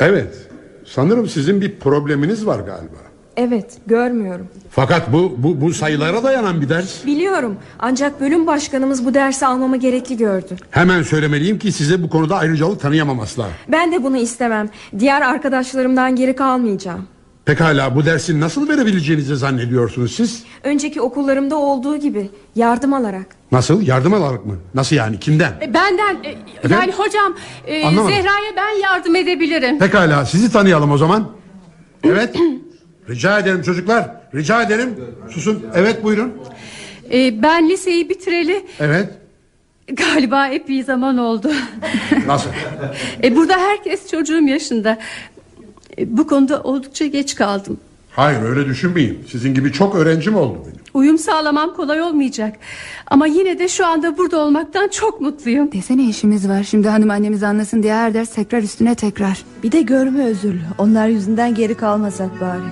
Evet. Sanırım sizin bir probleminiz var galiba. Evet görmüyorum. Fakat bu bu bu sayılara dayanan bir ders. Biliyorum ancak bölüm başkanımız bu dersi almamı gerekli gördü. Hemen söylemeliyim ki size bu konuda ayrıcalık tanıyamam asla. Ben de bunu istemem. Diğer arkadaşlarımdan geri kalmayacağım. Pekala bu dersi nasıl verebileceğinizi zannediyorsunuz siz? Önceki okullarımda olduğu gibi yardım alarak. Nasıl? Yardım alarak mı? Nasıl yani? Kimden? E, Benden e, yani hocam e, Anlamadım. Zehra'ya ben yardım edebilirim. Pekala sizi tanıyalım o zaman. Evet. *clears throat* Rica ederim çocuklar. Rica ederim. Susun. Evet buyurun. E, ben liseyi bitireli Evet. *laughs* galiba epey zaman oldu. *laughs* Nasıl? e, burada herkes çocuğum yaşında. E, bu konuda oldukça geç kaldım. Hayır öyle düşünmeyin. Sizin gibi çok öğrencim oldu benim. Uyum sağlamam kolay olmayacak. Ama yine de şu anda burada olmaktan çok mutluyum. Desene işimiz var. Şimdi hanım annemiz anlasın diye her ders tekrar üstüne tekrar. Bir de görme özürlü. Onlar yüzünden geri kalmasak bari.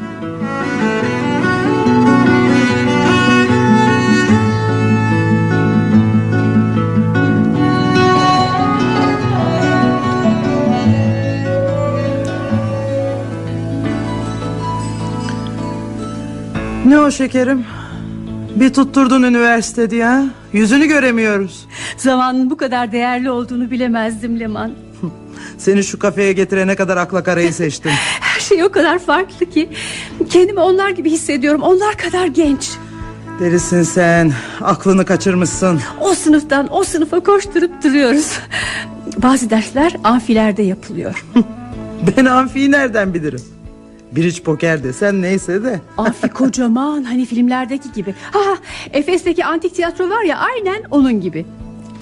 Ne o şekerim? Bir tutturdun üniversite diye ha? Yüzünü göremiyoruz. Zamanın bu kadar değerli olduğunu bilemezdim Leman. *laughs* Seni şu kafeye getirene kadar akla karayı *laughs* seçtim. Her şey o kadar farklı ki. Kendimi onlar gibi hissediyorum. Onlar kadar genç. Delisin sen. Aklını kaçırmışsın. O sınıftan o sınıfa koşturup duruyoruz. Bazı dersler amfilerde yapılıyor. *laughs* Ben amfiyi nereden bilirim? Bridge poker desen neyse de. *laughs* Amfi kocaman hani filmlerdeki gibi. Ha, Efes'teki antik tiyatro var ya aynen onun gibi.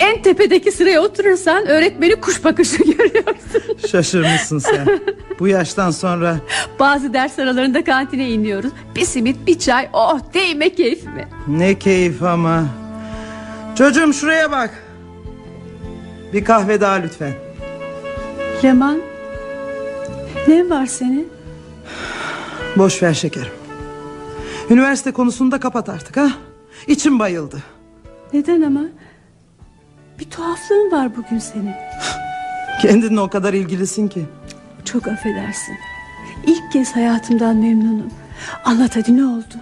En tepedeki sıraya oturursan öğretmeni kuş bakışı *laughs* görüyorsun. Şaşırmışsın sen. Bu yaştan sonra *laughs* Bazı ders aralarında kantine iniyoruz. Bir simit bir çay oh değme keyfime. ne keyif ama. Çocuğum şuraya bak. Bir kahve daha lütfen. Leman ne var senin? Boş ver şekerim. Üniversite konusunu da kapat artık ha. İçim bayıldı. Neden ama? Bir tuhaflığın var bugün senin. Kendinle o kadar ilgilisin ki. Çok affedersin. İlk kez hayatımdan memnunum. Anlat hadi ne oldu?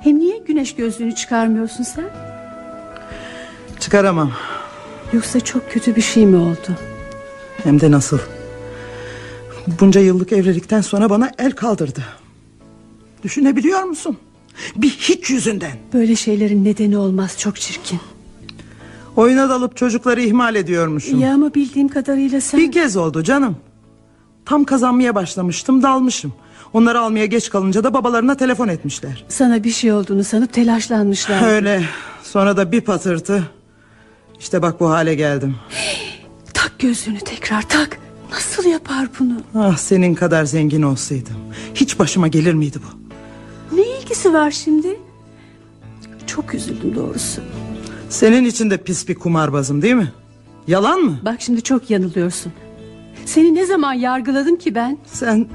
Hem niye güneş gözlüğünü çıkarmıyorsun sen? Çıkaramam. Yoksa çok kötü bir şey mi oldu? Hem de nasıl. Bunca yıllık evlilikten sonra bana el kaldırdı. Düşünebiliyor musun? Bir hiç yüzünden. Böyle şeylerin nedeni olmaz çok çirkin. Oyuna dalıp çocukları ihmal ediyormuşum. Ya ama bildiğim kadarıyla sen... Bir kez oldu canım. Tam kazanmaya başlamıştım dalmışım. Onları almaya geç kalınca da babalarına telefon etmişler. Sana bir şey olduğunu sanıp telaşlanmışlar. Öyle. Sonra da bir patırtı. İşte bak bu hale geldim. Tak gözlüğünü tekrar tak. Nasıl yapar bunu? Ah senin kadar zengin olsaydım. Hiç başıma gelir miydi bu? Ne ilgisi var şimdi? Çok üzüldüm doğrusu. Senin için de pis bir kumarbazım değil mi? Yalan mı? Bak şimdi çok yanılıyorsun. Seni ne zaman yargıladım ki ben? Sen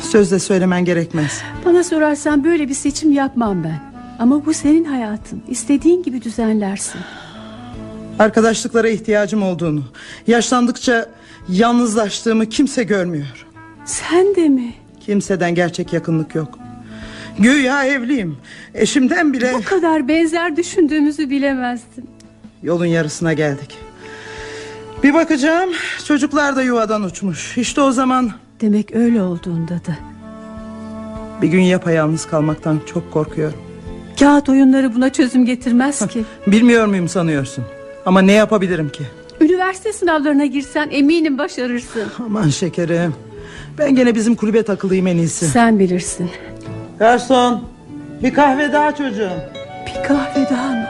sözle söylemen gerekmez. Bana sorarsan böyle bir seçim yapmam ben. Ama bu senin hayatın. İstediğin gibi düzenlersin. Arkadaşlıklara ihtiyacım olduğunu, yaşlandıkça yalnızlaştığımı kimse görmüyor. Sen de mi? Kimseden gerçek yakınlık yok. Güya evliyim. Eşimden bile Bu kadar benzer düşündüğümüzü bilemezdim. yolun yarısına geldik. Bir bakacağım çocuklar da yuvadan uçmuş. İşte o zaman Demek öyle olduğunda da. bir gün yapayalnız kalmaktan çok korkuyorum. Kağıt oyunları buna çözüm getirmez ki. *laughs* Bilmiyor muyum sanıyorsun? Ama ne yapabilirim ki? Üniversite sınavlarına girsen eminim başarırsın. Aman şekerim. Ben gene bizim kulübe takılayım en iyisi. Sen bilirsin. Garson bir kahve daha çocuğum. Bir kahve daha mı?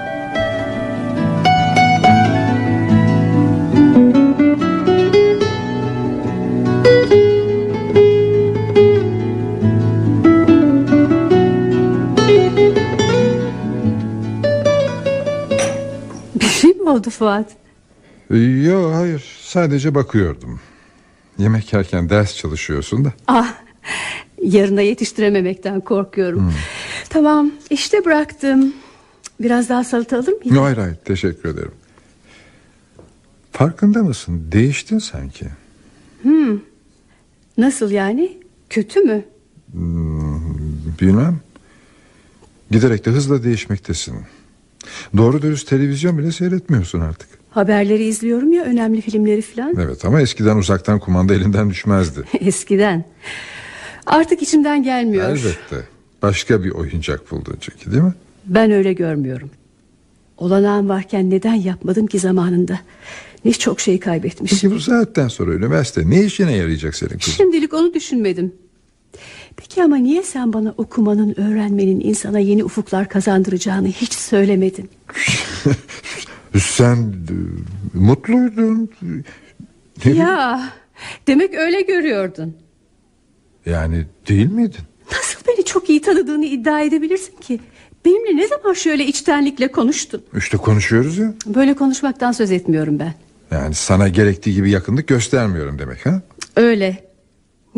Mi oldu Fuat? Yok hayır sadece bakıyordum. Yemek yerken ders çalışıyorsun da. Ah, yarına yetiştirememekten korkuyorum. Tamam, işte bıraktım. Biraz daha salata alır mıyım? Hayır hayır teşekkür ederim. Farkında mısın? Değiştin sanki. Hmm. Nasıl yani? Kötü mü? Bilmem. Giderek de hızla değişmektesin. Doğru dürüst televizyon bile seyretmiyorsun artık. Haberleri izliyorum ya önemli filmleri falan. Evet ama eskiden uzaktan kumanda elinden düşmezdi. *laughs* Eskiden. Artık içimden gelmiyor. Elbette. Başka bir oyuncak buldun çünkü değil mi? Ben öyle görmüyorum. Olanağım varken neden yapmadım ki zamanında? Ne çok şey kaybetmişim. Peki bu saatten sonra üniversite ne işine yarayacak senin kızım? Şimdilik onu düşünmedim. Peki ama niye sen bana okumanın, öğrenmenin insana yeni ufuklar kazandıracağını hiç söylemedin? *laughs* Sen e, mutluydun. Ne Ya, demek öyle görüyordun. Yani değil miydin? Nasıl beni çok iyi tanıdığını iddia edebilirsin ki? Benimle ne zaman şöyle içtenlikle konuştun? İşte konuşuyoruz ya. Böyle konuşmaktan söz etmiyorum ben. Yani sana gerektiği gibi yakınlık göstermiyorum demek ha? Öyle.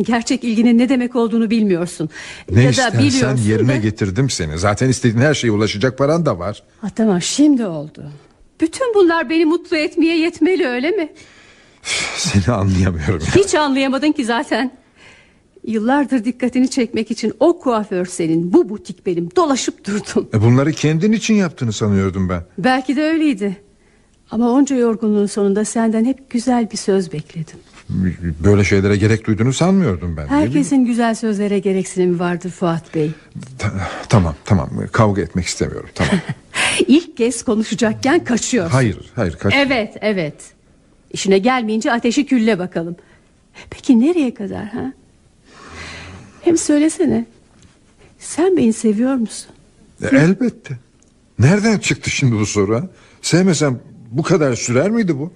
Gerçek ilginin ne demek olduğunu bilmiyorsun. Ne ya da istersen biliyorsun yerine da- getirdim seni. Zaten istediğin her şeye ulaşacak paran da var. Ha, tamam şimdi oldu. Bütün bunlar beni mutlu etmeye yetmeli öyle mi? Seni anlayamıyorum. ya. Hiç anlayamadın ki zaten. Yıllardır dikkatini çekmek için o kuaför senin bu butik benim dolaşıp durdum. E bunları kendin için yaptığını sanıyordum ben. Belki de öyleydi. Ama onca yorgunluğun sonunda senden hep güzel bir söz bekledim. Böyle şeylere gerek duyduğunu sanmıyordum ben. Herkesin güzel sözlere gereksinimi vardır Fuat Bey. Ta- tamam tamam kavga etmek istemiyorum tamam. *laughs* İlk kez konuşacakken kaçıyor. hayır hayır kaç. Evet evet. İşine gelmeyince ateşi külle bakalım. Peki nereye kadar ha? Hem söylesene. Sen beni seviyor musun? E, elbette. Nereden çıktı şimdi bu soru? ha? Sevmesem bu kadar sürer miydi bu?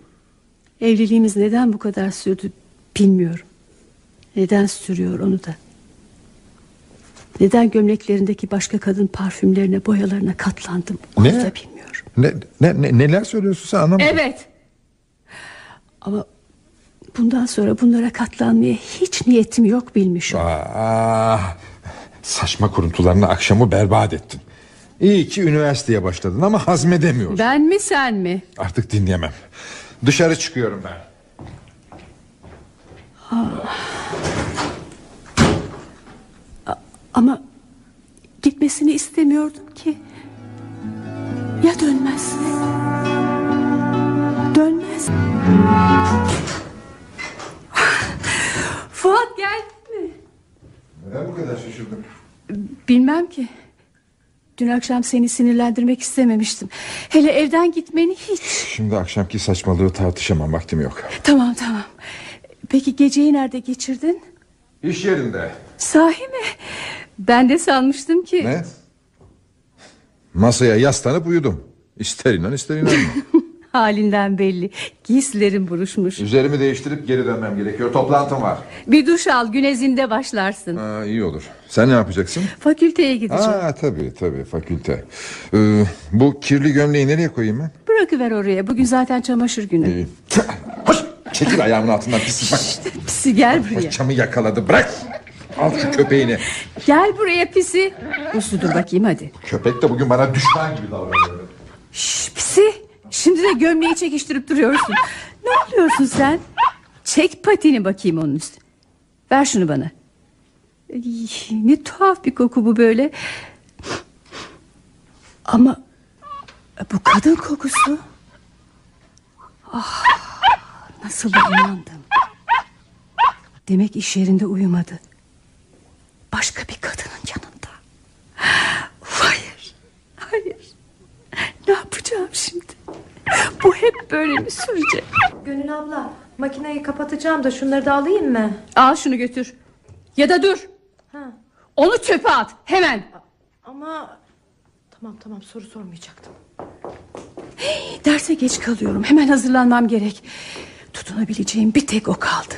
Evliliğimiz neden bu kadar sürdü bilmiyorum. Neden sürüyor onu da. Neden gömleklerindeki başka kadın parfümlerine boyalarına katlandım onu Ne? da bilmiyorum. Ne, ne, ne- neler söylüyorsun sen anlamadım. Evet. Ama bundan sonra bunlara katlanmaya hiç niyetim yok bilmişim. Aa, saçma kuruntularını akşamı berbat ettin. İyi ki üniversiteye başladın ama hazmedemiyorsun. Ben mi sen mi? Artık dinleyemem. Dışarı çıkıyorum ben. Ama gitmesini istemiyordum ki. Ya dönmezse? Dönmez. Fuat geldi mi? Neden bu kadar şaşırdın? Bilmem ki. Dün akşam seni sinirlendirmek istememiştim. Hele evden gitmeni hiç. Şimdi akşamki saçmalığı tartışamam vaktim yok. Tamam tamam. Peki geceyi nerede geçirdin? İş yerinde. Sahi mi? Ben de sanmıştım ki. Ne? Masaya yaslanıp uyudum. İster inan ister inanma. *laughs* *laughs* Halinden belli. Giysilerin buruşmuş. Üzerimi değiştirip geri dönmem gerekiyor. Toplantım var. Bir duş al günezinde başlarsın. Ha, iyi olur. Sen ne yapacaksın? Fakülteye gideceğim. Aa, tabii tabii fakülte. Ee, bu kirli gömleği nereye koyayım ben? Bırakıver oraya. Bugün zaten çamaşır günü. İyi. Hoş, çekil ayağımın altından pis. Bak, Pisi gel buraya. paçamı yakaladı. Bırak. Al şu köpeğini. Gel buraya pisi. Uslu dur bakayım hadi. Köpek de bugün bana düşman gibi davranıyor. Şş, pisi. Şimdi de gömleği çekiştirip duruyorsun. Ne oluyorsun sen? Çek patini bakayım onun üstüne. Ver şunu bana. Ay, ne tuhaf bir koku bu böyle. Ama bu kadın kokusu. Ah, nasıl da inandım. Demek iş yerinde uyumadı. Başka bir kadının yanında. Hayır. Hayır. Ne yapacağım şimdi? Bu hep böyle mi sürecek? Gönül abla makineyi kapatacağım da şunları da alayım mı? Al şunu götür. Ya da dur. Ha. Onu çöpe at. Hemen. Ama tamam tamam soru sormayacaktım. Derse geç kalıyorum. Hemen hazırlanmam gerek. Tutunabileceğim bir tek o kaldı.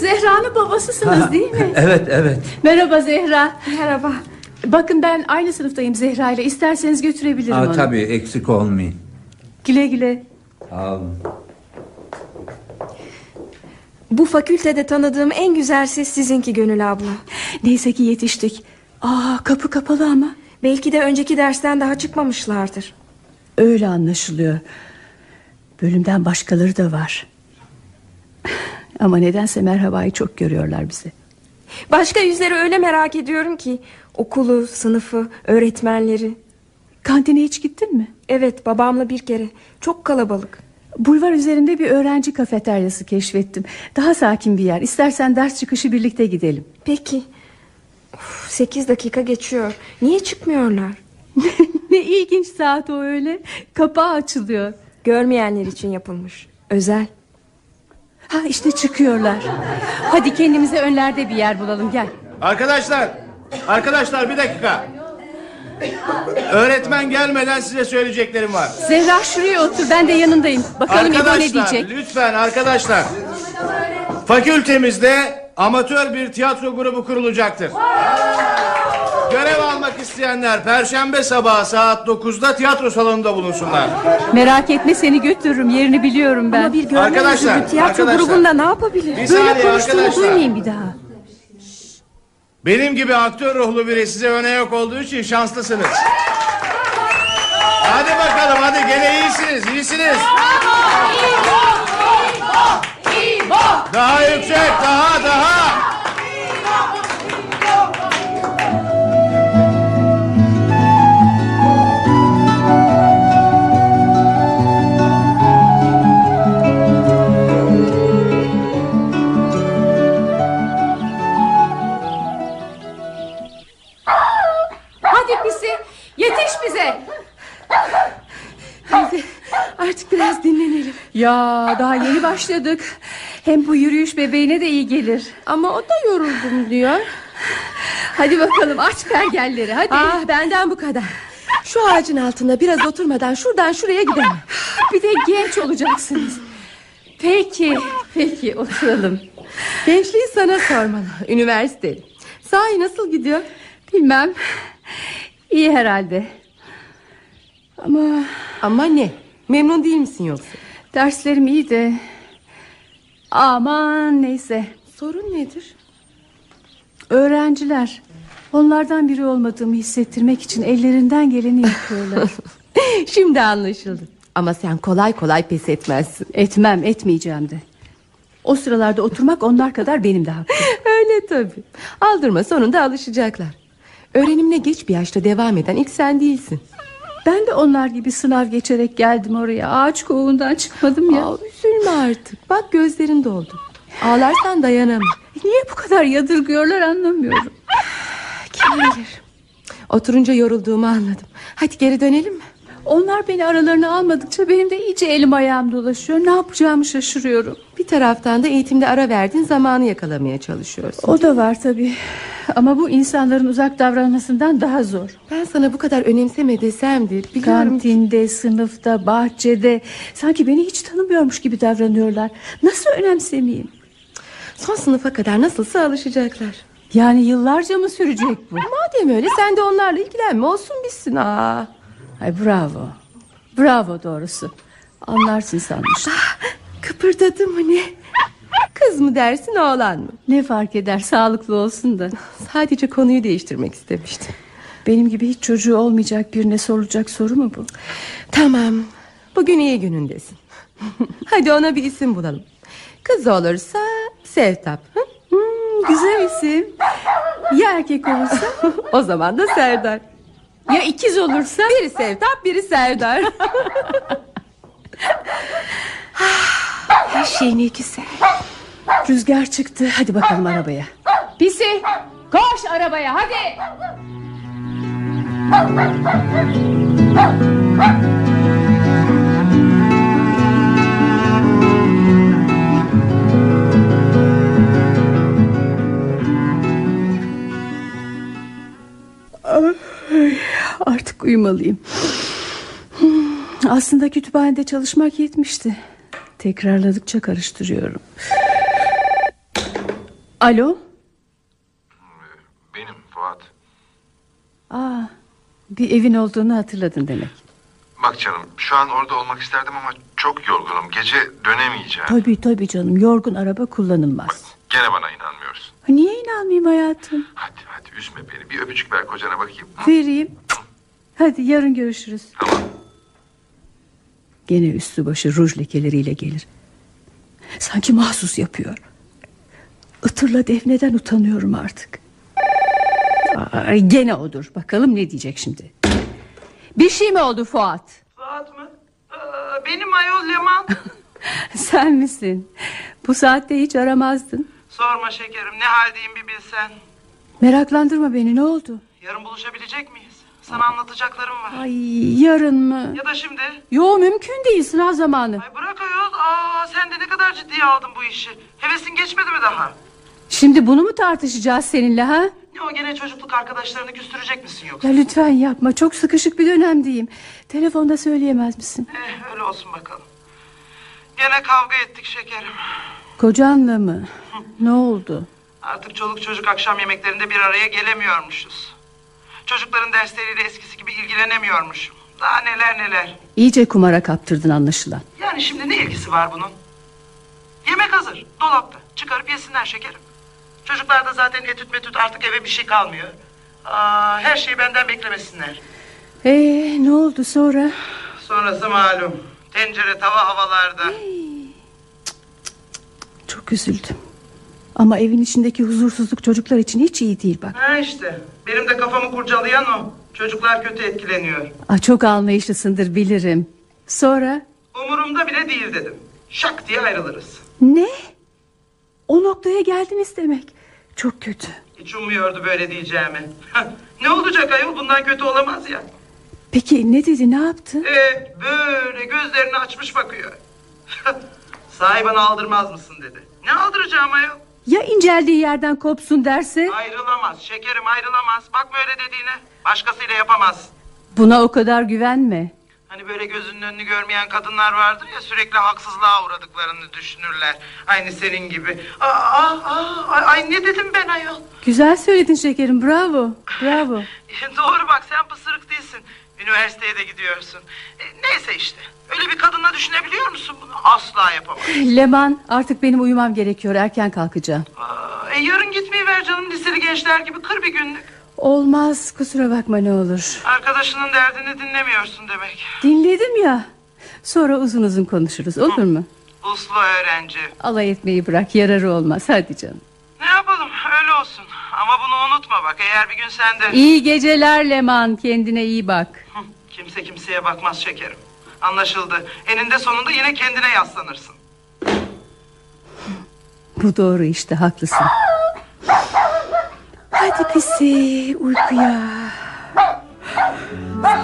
Zehra'nın babasısınız değil mi? *laughs* Evet evet Merhaba Zehra. Merhaba. Bakın ben aynı sınıftayım Zehra ile. İsterseniz götürebilirim Aa, onu. Tabii eksik olmayın Güle güle. Sağ olun. Bu fakültede tanıdığım en güzel ses sizinki Gönül abla. Neyse ki yetiştik. Aa kapı kapalı ama. Belki de önceki dersten daha çıkmamışlardır. Öyle anlaşılıyor. Bölümden başkaları da var. Ama nedense merhabayı çok görüyorlar bize. Başka yüzleri öyle merak ediyorum ki. Okulu, sınıfı, öğretmenleri. Kantine hiç gittin mi? Evet babamla bir kere. Çok kalabalık. Bulvar üzerinde bir öğrenci kafeteryası keşfettim. Daha sakin bir yer. İstersen ders çıkışı birlikte gidelim. Peki. Of, sekiz dakika geçiyor. Niye çıkmıyorlar? *laughs* ne ilginç saat o öyle. Kapağı açılıyor. Görmeyenler için yapılmış. Özel. Ha işte çıkıyorlar. Hadi kendimize önlerde bir yer bulalım gel. Arkadaşlar, arkadaşlar bir dakika. Öğretmen gelmeden size söyleyeceklerim var. Zehra şuraya otur ben de yanındayım. Bakalım İbo ne Arkadaşlar diyecek. lütfen arkadaşlar. Fakültemizde amatör bir tiyatro grubu kurulacaktır. Görev almak isteyenler perşembe sabahı saat 9'da tiyatro salonunda bulunsunlar. Merak etme seni götürürüm yerini biliyorum ben. Ama bir görme Arkadaşlar, yüzü tiyatro arkadaşlar. grubunda ne yapabilir? Bir Böyle saniye konuştuğunu arkadaşlar. duymayayım bir daha. Benim gibi aktör ruhlu biri size öne yok olduğu için şanslısınız. Hadi bakalım hadi gene iyisiniz iyisiniz. Daha yüksek daha daha. Yetiş bize. Hadi artık biraz dinlenelim. Ya daha yeni başladık. Hem bu yürüyüş bebeğine de iyi gelir. Ama o da yoruldum diyor. Hadi bakalım aç pergelleri hadi. Ah benden bu kadar. Şu ağacın altında biraz oturmadan şuradan şuraya gidemem. Bir de genç olacaksınız. Peki, peki oturalım. Gençliği sana sormalı. Üniversiteli. Sahi nasıl gidiyor? Bilmem. İyi herhalde. Ama Ama ne? Memnun değil misin yoksa? derslerim iyi de... Aman neyse. Sorun nedir? Öğrenciler. Onlardan biri olmadığımı hissettirmek için ellerinden geleni yapıyorlar. *laughs* Şimdi anlaşıldı. Ama sen kolay kolay pes etmezsin. Etmem, etmeyeceğim de. O sıralarda oturmak onlar kadar benim de hakkım. *laughs* Öyle tabii. Aldırma sonunda alışacaklar. Öğrenimine geç bir yaşta devam eden ilk sen değilsin. Ben de onlar gibi sınav geçerek geldim oraya. Ağaç kovuğundan çıkmadım ya. Aa, üzülme artık. Bak gözlerin doldu. Ağlarsan dayanamam. Niye bu kadar yadırgıyorlar anlamıyorum. *sighs* Kim bilir. Oturunca yorulduğumu anladım. Hadi geri dönelim mi? Onlar beni aralarına almadıkça benim de iyice elim ayağım dolaşıyor. Ne yapacağımı şaşırıyorum. Taraftan da eğitimde ara verdiğin zamanı yakalamaya çalışıyorsun. O da var tabii. Ama bu insanların uzak davranmasından daha zor. Ben sana bu kadar önemseme desem de biliyorum. Kantinde, sınıfta, bahçede sanki beni hiç tanımıyormuş gibi davranıyorlar. Nasıl önemsemeyeyim? Son sınıfa kadar nasılsa alışacaklar. Yani yıllarca mı sürecek bu? *laughs* Madem öyle sen de onlarla ilgilenme olsun bitsin. Aa. Ay bravo. Bravo doğrusu. Anlarsın sanmıştım. Kıpırdadı mı ne? Kız mı dersin oğlan mı? Ne fark eder sağlıklı olsun da. Sadece konuyu değiştirmek istemiştim. Benim gibi hiç çocuğu olmayacak birine sorulacak soru mu bu? Tamam. Bugün iyi günündesin. *laughs* Hadi ona bir isim bulalım. Kız olursa Sevtap. Hmm, güzel isim. Ya erkek olursa? *laughs* o zaman da Serdar. Ya ikiz olursa? Biri Sevtap biri Serdar. *laughs* Her şey ne güzel. Rüzgar çıktı. Hadi bakalım arabaya. Pisi koş arabaya hadi. Artık uyumalıyım. Aslında kütüphanede çalışmak yetmişti. Tekrarladıkça karıştırıyorum. Alo? Benim Fuat. Aa, bir evin olduğunu hatırladın demek. Bak canım şu an orada olmak isterdim ama çok yorgunum. Gece dönemeyeceğim. Tabii tabii canım yorgun araba kullanılmaz. Gene bana inanmıyorsun. Niye inanmayayım hayatım? Hadi hadi üzme beni. Bir öpücük ver kocana bakayım. Vereyim. Hadi yarın görüşürüz. Gene üstü başı ruj lekeleriyle gelir. Sanki mahsus yapıyor. Itırla defneden utanıyorum artık. Ay, gene odur. Bakalım ne diyecek şimdi. Bir şey mi oldu Fuat? Fuat mı? Aa, benim ayol Leman. *laughs* Sen misin? Bu saatte hiç aramazdın. Sorma şekerim ne haldeyim bir bilsen. Meraklandırma beni ne oldu? Yarın buluşabilecek miyiz? Sana anlatacaklarım var. Ay yarın mı? Ya da şimdi. Yo mümkün değil sınav zamanı. Ay bırak ayol. Aa, sen de ne kadar ciddiye aldın bu işi. Hevesin geçmedi mi daha? Şimdi bunu mu tartışacağız seninle ha? Ne o gene çocukluk arkadaşlarını küstürecek misin yoksa? Ya lütfen yapma çok sıkışık bir dönemdeyim. Telefonda söyleyemez misin? Eh öyle olsun bakalım. Gene kavga ettik şekerim. Kocanla mı? Ne oldu? Artık çoluk çocuk akşam yemeklerinde bir araya gelemiyormuşuz. Çocukların dersleriyle eskisi gibi ilgilenemiyormuşum. Daha neler neler. İyice kumara kaptırdın anlaşılan. Yani şimdi ne ilgisi var bunun? Yemek hazır, dolapta. Çıkarıp yesinler şekerim. Çocuklarda zaten etüt metüt artık eve bir şey kalmıyor. Aa, her şeyi benden beklemesinler. Ee, ne oldu sonra? Sonrası malum. Tencere tava havalarda. Çok üzüldüm. Ama evin içindeki huzursuzluk çocuklar için hiç iyi değil bak. Ha işte. Benim de kafamı kurcalayan o. Çocuklar kötü etkileniyor. Aa, çok anlayışlısındır bilirim. Sonra? Umurumda bile değil dedim. Şak diye ayrılırız. Ne? O noktaya geldiniz demek. Çok kötü. Hiç ummuyordu böyle diyeceğimi. ne olacak ayol bundan kötü olamaz ya. Peki ne dedi ne yaptı? Ee, böyle gözlerini açmış bakıyor. Sahi bana aldırmaz mısın dedi. Ne aldıracağım ayol? Ya inceldiği yerden kopsun derse? Ayrılamaz şekerim ayrılamaz. Bakma öyle dediğine. Başkasıyla yapamaz. Buna o kadar güvenme. Hani böyle gözünün önünü görmeyen kadınlar vardır ya sürekli haksızlığa uğradıklarını düşünürler. Aynı senin gibi. Aa, aa, aa, ay, ne dedim ben ayol? Güzel söyledin şekerim bravo. Bravo. *laughs* Doğru bak sen pısırık değilsin. Üniversiteye de gidiyorsun. E, neyse işte. Öyle bir kadınla düşünebiliyor musun bunu? Asla yapamam. Leman artık benim uyumam gerekiyor erken kalkacağım. Aa, e, yarın gitmeyi ver canım liseli gençler gibi kır bir günlük. Olmaz kusura bakma ne olur. Arkadaşının derdini dinlemiyorsun demek. Dinledim ya. Sonra uzun uzun konuşuruz olur mu? Uslu öğrenci. Alay etmeyi bırak yararı olmaz hadi canım. Ne yapalım öyle olsun. Ama bunu unutma bak eğer bir gün sen de... İyi geceler Leman kendine iyi bak. Hı, Kimse kimseye bakmaz şekerim. Anlaşıldı. Eninde sonunda yine kendine yaslanırsın. Bu doğru işte haklısın. Hadi pisi uykuya.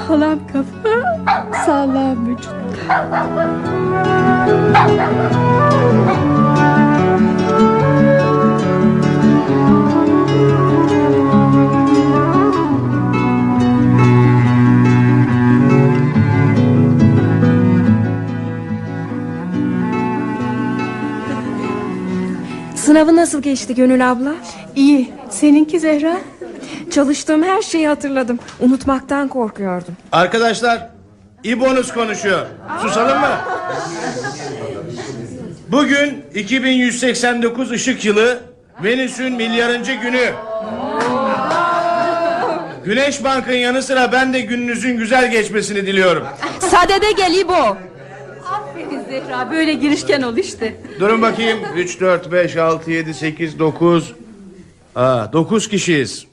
Sağlam kafa, sağlam vücut. Sınavı nasıl geçti Gönül abla? İyi. Seninki Zehra? Çalıştığım her şeyi hatırladım. Unutmaktan korkuyordum. Arkadaşlar İbonus konuşuyor. Susalım mı? Bugün 2189 ışık yılı Venüs'ün milyarıncı günü. Güneş Bank'ın yanı sıra ben de gününüzün güzel geçmesini diliyorum. Sadede gel İbo. Zehra böyle girişken ol işte. Durun bakayım. 3, 4, 5, 6, 7, 8, 9. Aa, 9 kişiyiz.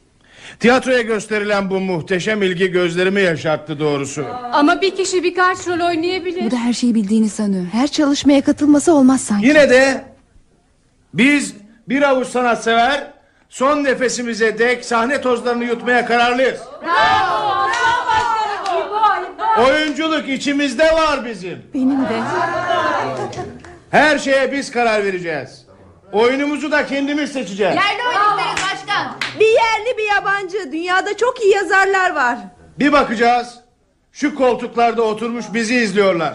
Tiyatroya gösterilen bu muhteşem ilgi gözlerimi yaşarttı doğrusu. Ama bir kişi birkaç rol oynayabilir. Bu da her şeyi bildiğini sanıyor. Her çalışmaya katılması olmaz sanki. Yine de biz bir avuç sanatsever son nefesimize dek sahne tozlarını yutmaya kararlıyız. Oyunculuk içimizde var bizim. Benim de. Her şeye biz karar vereceğiz. Oyunumuzu da kendimiz seçeceğiz. oyun başkan. Bir yerli bir yabancı. Dünyada çok iyi yazarlar var. Bir bakacağız. Şu koltuklarda oturmuş bizi izliyorlar.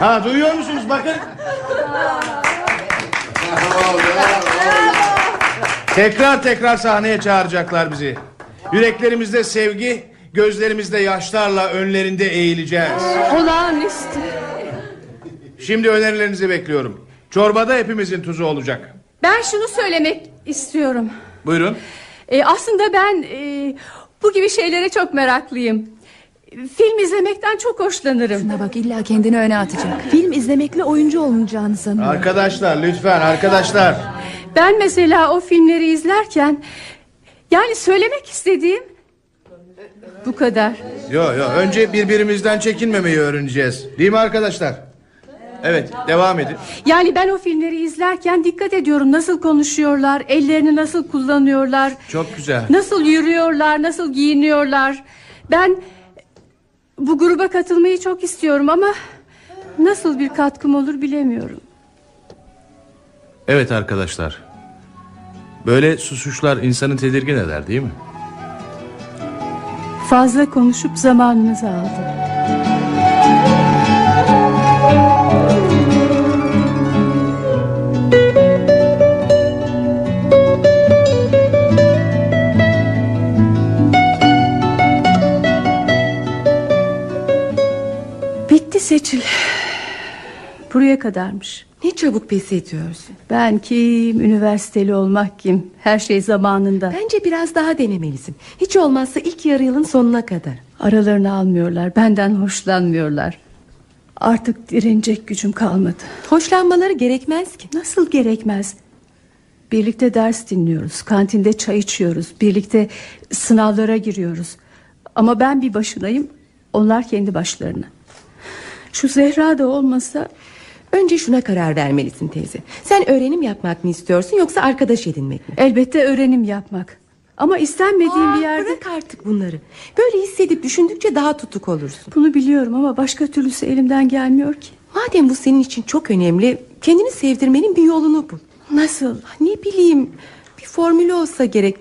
Ha duyuyor musunuz bakın. Tekrar tekrar sahneye çağıracaklar bizi. Yüreklerimizde sevgi, gözlerimizde yaşlarla önlerinde eğileceğiz. Olağanüstü. Şimdi önerilerinizi bekliyorum. Çorbada hepimizin tuzu olacak. Ben şunu söylemek istiyorum. Buyurun. Ee, aslında ben e, bu gibi şeylere çok meraklıyım. Film izlemekten çok hoşlanırım. Şuna bak illa kendini öne atacak. Film izlemekle oyuncu olunacağını sanıyor. Arkadaşlar lütfen arkadaşlar. Ben mesela o filmleri izlerken yani söylemek istediğim bu kadar. Yo yo önce birbirimizden çekinmemeyi öğreneceğiz. Değil mi arkadaşlar? Evet devam edin. Yani ben o filmleri izlerken dikkat ediyorum nasıl konuşuyorlar, ellerini nasıl kullanıyorlar, Çok güzel. nasıl yürüyorlar, nasıl giyiniyorlar. Ben bu gruba katılmayı çok istiyorum ama nasıl bir katkım olur bilemiyorum. Evet arkadaşlar. Böyle susuşlar insanı tedirgin eder değil mi? Fazla konuşup zamanınızı aldım. Bitti Seçil. Buraya kadarmış. Ne çabuk pes ediyorsun. Ben kim, üniversiteli olmak kim? Her şey zamanında. Bence biraz daha denemelisin. Hiç olmazsa ilk yarı yılın sonuna kadar. Aralarını almıyorlar. Benden hoşlanmıyorlar. Artık direnecek gücüm kalmadı. Hoşlanmaları gerekmez ki. Nasıl gerekmez? Birlikte ders dinliyoruz. Kantinde çay içiyoruz. Birlikte sınavlara giriyoruz. Ama ben bir başınayım. Onlar kendi başlarına. Şu Zehra da olmasa Önce şuna karar vermelisin teyze. Sen öğrenim yapmak mı istiyorsun yoksa arkadaş edinmek mi? elbette öğrenim yapmak. Ama istenmediğim Aa, bir yerde... Bırak artık bunları. Böyle hissedip düşündükçe daha tutuk olursun. Bunu biliyorum ama başka türlüsü elimden gelmiyor ki. Madem bu senin için çok önemli, kendini sevdirmenin bir yolunu bul. Nasıl? Ne bileyim, bir formülü olsa gerek.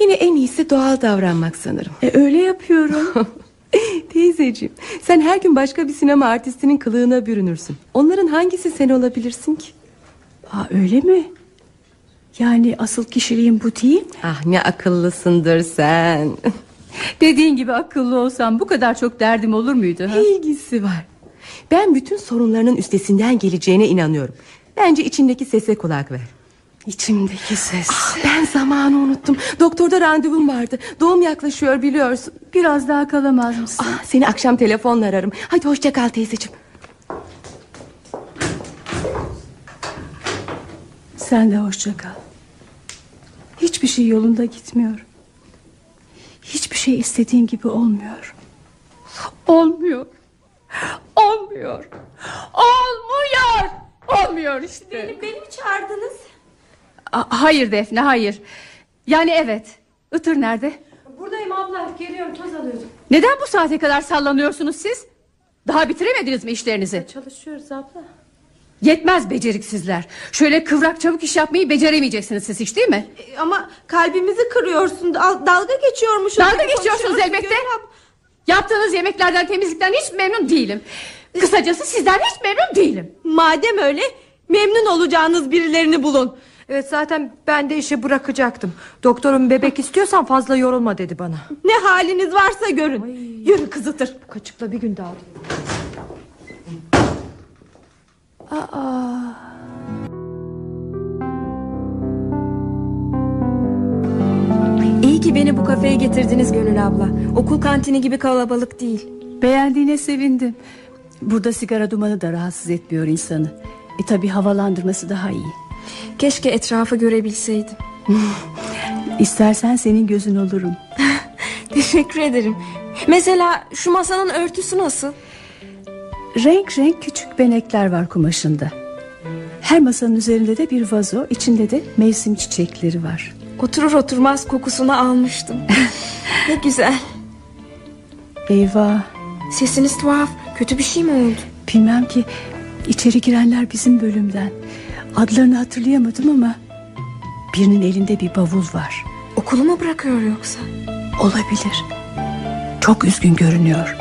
Yine en iyisi doğal davranmak sanırım. E, öyle yapıyorum. *laughs* Teyzeciğim, sen her gün başka bir sinema artistinin kılığına bürünürsün. Onların hangisi sen olabilirsin ki? Aa, öyle mi? Yani asıl kişiliğim bu değil mi? Ah ne akıllısındır sen. Dediğin gibi akıllı olsam bu kadar çok derdim olur muydu? Ha? İlgisi var? Ben bütün sorunlarının üstesinden geleceğine inanıyorum. Bence içindeki sese kulak ver. İçimdeki ses. Ah, ben zamanı unuttum. Doktorda randevum vardı. Doğum yaklaşıyor biliyorsun. Biraz daha kalamaz mısın? Ah, seni akşam telefonla ararım. Hadi hoşça kal teyzeciğim. Sen de hoşça kal. Hiçbir şey yolunda gitmiyor. Hiçbir şey istediğim gibi olmuyor. Olmuyor. Olmuyor. Olmuyor. Olmuyor işte. Beni, beni mi çağırdınız? A- hayır Defne hayır. Yani evet. Itır nerede? Buradayım abla. Geliyorum toz alıyordum. Neden bu saate kadar sallanıyorsunuz siz? Daha bitiremediniz mi işlerinizi? Çalışıyoruz abla. Yetmez beceriksizler. Şöyle kıvrak çabuk iş yapmayı beceremeyeceksiniz siz hiç değil mi? E, Ama kalbimizi kırıyorsun. Dal- dalga geçiyormuşuz. Dalga geçiyorsunuz elbette. Yaptığınız yemeklerden temizlikten hiç memnun değilim. Kısacası sizden hiç memnun değilim. Madem öyle memnun olacağınız birilerini bulun. Evet zaten ben de işi bırakacaktım. Doktorum bebek istiyorsan fazla yorulma dedi bana. Ne haliniz varsa görün. Yürü kızıtır. Bu kaçıkla bir gün daha. Aa. İyi ki beni bu kafeye getirdiniz Gönül abla. Okul kantini gibi kalabalık değil. Beğendiğine sevindim. Burada sigara dumanı da rahatsız etmiyor insanı. E tabi havalandırması daha iyi. Keşke etrafı görebilseydim. *laughs* İstersen senin gözün olurum. *laughs* Teşekkür ederim. Mesela şu masanın örtüsü nasıl? Renk renk küçük benekler var kumaşında. Her masanın üzerinde de bir vazo, içinde de mevsim çiçekleri var. Oturur oturmaz kokusunu almıştım. *laughs* ne güzel. Eyvah, Sesiniz tuhaf. Kötü bir şey mi oldu? bilmem ki içeri girenler bizim bölümden. Adlarını hatırlayamadım ama birinin elinde bir bavul var. Okulu mu bırakıyor yoksa? Olabilir. Çok üzgün görünüyor.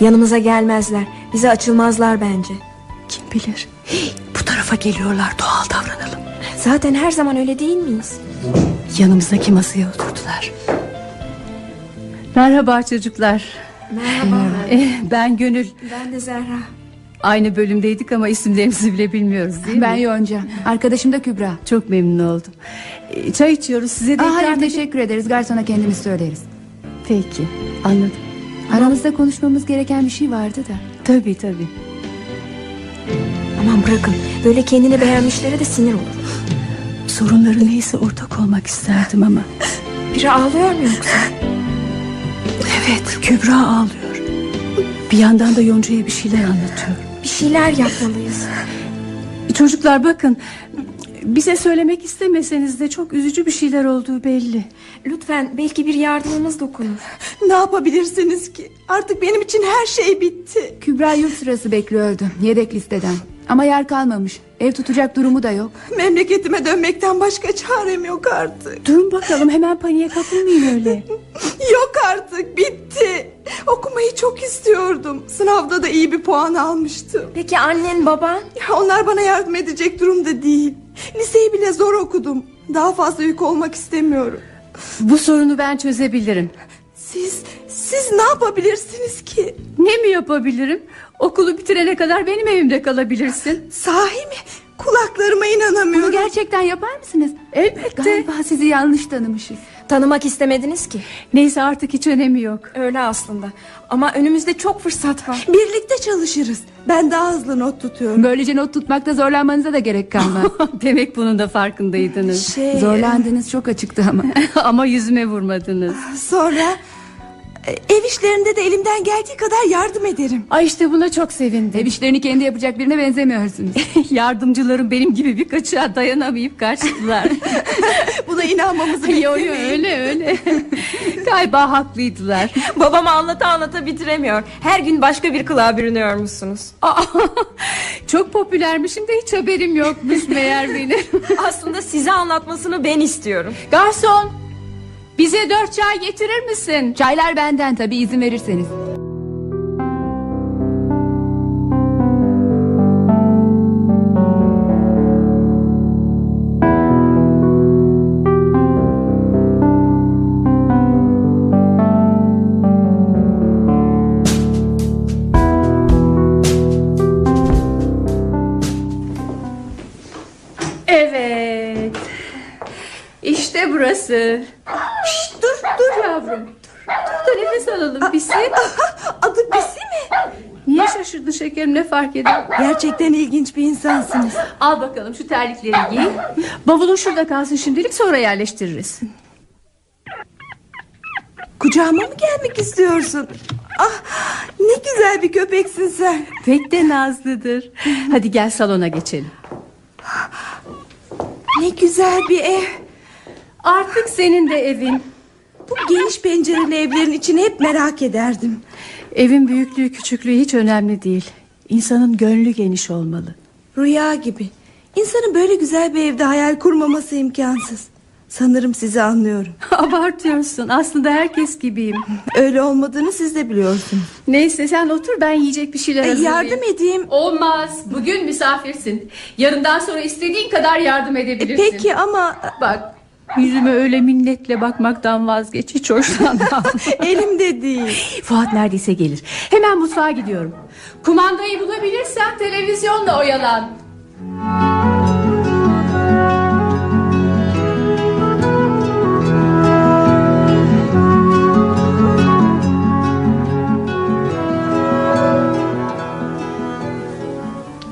Yanımıza gelmezler. Bize açılmazlar bence. Kim bilir? Hey, bu tarafa geliyorlar. Doğal davranalım. Zaten her zaman öyle değil miyiz? Yanımızdaki masaya oturdular. Merhaba çocuklar. Merhaba. Eh, ben Gönül. Ben de Zehra. Aynı bölümdeydik ama isimlerimizi bile bilmiyoruz değil Ben mi? Yonca. Arkadaşım da Kübra. Çok memnun oldum. Eh, Çay içiyoruz size de Aa, hayır teşekkür ederiz. Garsona kendimiz söyleriz. Peki anladım. Aramızda konuşmamız gereken bir şey vardı da. Tabii tabii. Aman bırakın. Böyle kendini beğenmişlere de sinir olur. Sorunları neyse ortak olmak isterdim ama. Biri ağlıyor mu yoksa? Evet Kübra ağlıyor. Bir yandan da Yonca'ya bir şeyler anlatıyor. Bir şeyler yapmalıyız. Çocuklar bakın bize söylemek istemeseniz de çok üzücü bir şeyler olduğu belli. Lütfen belki bir yardımımız dokunur. Ne yapabilirsiniz ki? Artık benim için her şey bitti. Kübra yurt sırası bekliyordu. Yedek listeden. Ama yer kalmamış. Ev tutacak durumu da yok. Memleketime dönmekten başka çarem yok artık. Durun bakalım hemen paniğe kapılmayın öyle. *laughs* Yok artık bitti. Okumayı çok istiyordum. Sınavda da iyi bir puan almıştım. Peki annen baban? Onlar bana yardım edecek durumda değil. Liseyi bile zor okudum. Daha fazla yük olmak istemiyorum. Bu sorunu ben çözebilirim. Siz, siz ne yapabilirsiniz ki? Ne mi yapabilirim? Okulu bitirene kadar benim evimde kalabilirsin. Sahi mi? Kulaklarıma inanamıyorum. Bunu gerçekten yapar mısınız? Elbette. Galiba sizi yanlış tanımışız. Tanımak istemediniz ki. Neyse artık hiç önemi yok. Öyle aslında. Ama önümüzde çok fırsat var. Birlikte çalışırız. Ben daha hızlı not tutuyorum. Böylece not tutmakta zorlanmanıza da gerek kalmaz. *laughs* Demek bunun da farkındaydınız. Şey- Zorlandınız çok açıktı ama. *laughs* ama yüzüme vurmadınız. Sonra ev işlerinde de elimden geldiği kadar yardım ederim. Ay işte buna çok sevindim. Ev işlerini kendi yapacak birine benzemiyorsunuz. *laughs* Yardımcılarım benim gibi bir kaçığa dayanamayıp kaçtılar. *laughs* Buna inanmamızı beklemeyin. öyle öyle. *laughs* Galiba haklıydılar. Babama anlata anlata bitiremiyor. Her gün başka bir kılığa bürünüyormuşsunuz. Aa, çok popülermişim de hiç haberim yokmuş meğer benim. Aslında size anlatmasını ben istiyorum. Garson bize dört çay getirir misin? Çaylar benden tabii izin verirseniz. Evet. İşte burası. Dur yavrum. Dur, dur da nefes alalım pisi. Adı Pisi mi? Niye şaşırdın şekerim ne fark eder? Gerçekten ilginç bir insansınız. Al bakalım şu terlikleri giy. Bavulun şurada kalsın şimdilik sonra yerleştiririz. Kucağıma mı gelmek istiyorsun? Ah, ne güzel bir köpeksin sen. Pek de nazlıdır. Hadi gel salona geçelim. Ne güzel bir ev. Artık senin de evin. Bu geniş pencereli evlerin içini hep merak ederdim. Evin büyüklüğü küçüklüğü hiç önemli değil. İnsanın gönlü geniş olmalı. Rüya gibi. İnsanın böyle güzel bir evde hayal kurmaması imkansız. Sanırım sizi anlıyorum. *laughs* Abartıyorsun. Aslında herkes gibiyim. Öyle olmadığını siz de biliyorsunuz. Neyse sen otur ben yiyecek bir şeyler E, hazırlayayım. yardım edeyim. Olmaz. Bugün misafirsin. Yarından sonra istediğin kadar yardım edebilirsin. E, Peki ama Bak yüzüme öyle minnetle bakmaktan vazgeç. Hiç hoşlanmam. *laughs* elimde değil. Fuat neredeyse gelir. Hemen mutfağa gidiyorum. Kumandayı bulabilirsem televizyonla oyalan.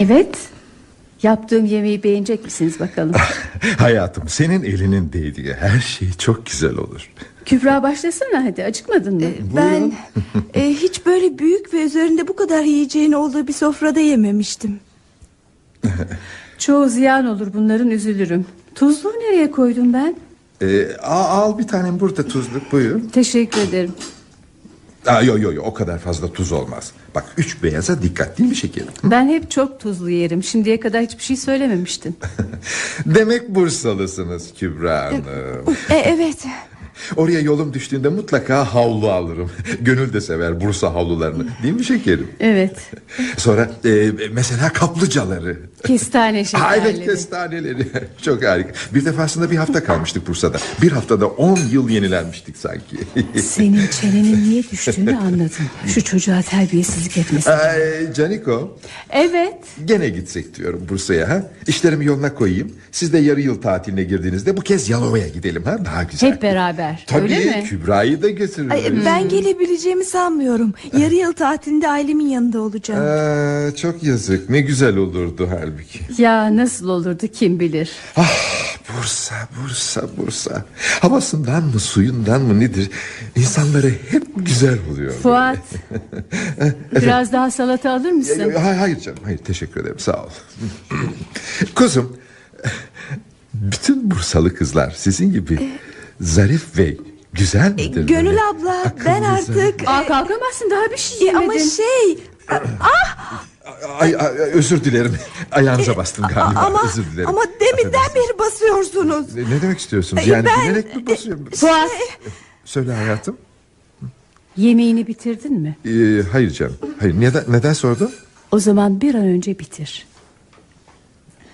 Evet. Yaptığım yemeği beğenecek misiniz bakalım? *laughs* Hayatım senin elinin değdiği her şey çok güzel olur. Kübra başlasana hadi acıkmadın mı? Ben e, hiç böyle büyük ve üzerinde bu kadar yiyeceğin olduğu bir sofrada yememiştim. *laughs* Çoğu ziyan olur bunların üzülürüm. Tuzluğu nereye koydum ben? Ee, al, al bir tanem burada tuzluk buyur. Teşekkür ederim. Aa, yo yo yo o kadar fazla tuz olmaz. Bak üç beyaza dikkat değil mi şekerim? Ben hep çok tuzlu yerim. Şimdiye kadar hiçbir şey söylememiştin. *laughs* Demek Bursalısınız Kübra Hanım. E, evet. Oraya yolum düştüğünde mutlaka havlu alırım. *laughs* Gönül de sever Bursa havlularını. Değil mi şekerim? Evet. *laughs* Sonra e, mesela kaplıcaları. Kestane *laughs* şekerleri. evet kestaneleri. Çok harika. Bir defasında bir hafta kalmıştık Bursa'da. Bir haftada on yıl yenilenmiştik sanki. Senin çenenin niye düştüğünü anladım. Şu çocuğa terbiyesizlik etmesin. Ay, Caniko Evet. gene gitsek diyorum Bursa'ya. ha. İşlerimi yoluna koyayım. Siz de yarı yıl tatiline girdiğinizde bu kez Yalova'ya gidelim. ha Daha güzel. Hep beraber. Tabii Öyle mi? Kübra'yı da. Ay, ben gelebileceğimi sanmıyorum. Yarı yıl tatilinde ailemin yanında olacağım. Aa, çok yazık. Ne güzel olurdu halbuki. Ya nasıl olurdu kim bilir. Bursa, Bursa, Bursa. Havasından mı, suyundan mı nedir? İnsanları hep güzel oluyor. Fuat *laughs* biraz daha salata alır mısın? Hayır, hayır canım, hayır teşekkür ederim sağ ol. *clears throat* Kuzum, bütün Bursalı kızlar sizin gibi zarif ve güzel midir? Gönül böyle? abla ben Akıllı, artık... Aa, kalkamazsın daha bir şey E, ama yemedin. şey... Ay, ay, özür dilerim. *laughs* Ayağınıza bastım galiba. Ama, özür dilerim. ama deminden beri basıyorsunuz. Ne, ne demek istiyorsunuz? Ay, Yani ben- bilerek mi basıyorum? Fuat Söyle hayatım. yemeğini bitirdin mi? Ee, hayır canım. Hayır. Neden, neden sordun? O zaman bir an önce bitir.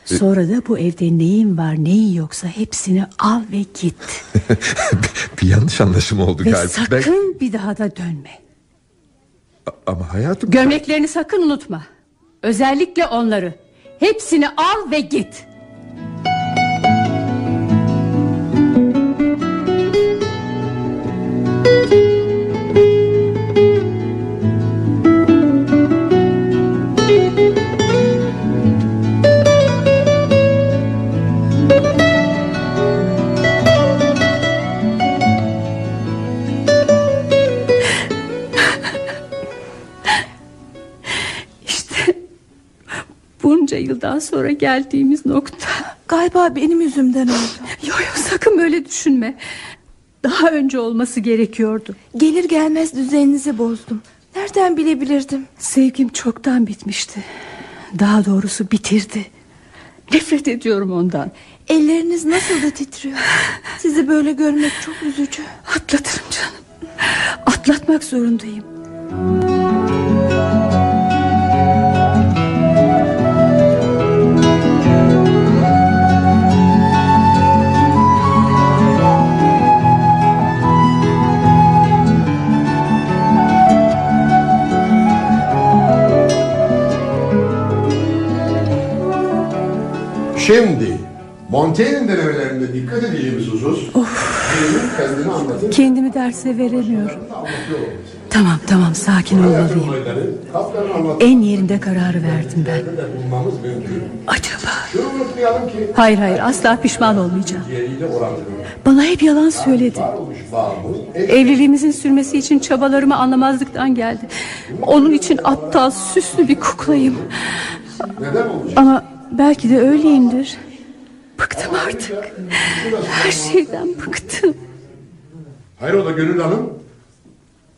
Sonra da bu evde neyin var neyin yoksa hepsini al ve git. *laughs* bir yanlış anlaşılma oldu ve galiba. Ben- sakın bir daha da dönme. Ama hayatım... Gömleklerini sakın unutma. Özellikle onları. Hepsini al ve git. İşte yıldan sonra geldiğimiz nokta. *laughs* Galiba benim yüzümden oldu. *laughs* Yok yok sakın böyle düşünme. Daha önce olması gerekiyordu. Gelir gelmez düzeninizi bozdum. Nereden bilebilirdim? Sevgim çoktan bitmişti. Daha doğrusu bitirdi. Nefret ediyorum ondan. Elleriniz nasıl da titriyor. *laughs* Sizi böyle görmek çok üzücü. Atlatırım canım. Atlatmak zorundayım. Şimdi Montaigne'in denemelerinde dikkat edeceğimiz husus birinin kendini anlatır. Kendimi derse veremiyorum. Tamam tamam sakin olmalıyım. En yerinde kararı verdim ben. Acaba? Hayır hayır asla pişman olmayacağım. orantılı. Bana hep yalan söyledi. Evliliğimizin sürmesi için çabalarımı anlamazlıktan geldi. Onun için aptal, süslü bir kuklayım. Ama belki de öyleyimdir. Bıktım artık. Her şeyden bıktım. Hayrola Gönül Hanım?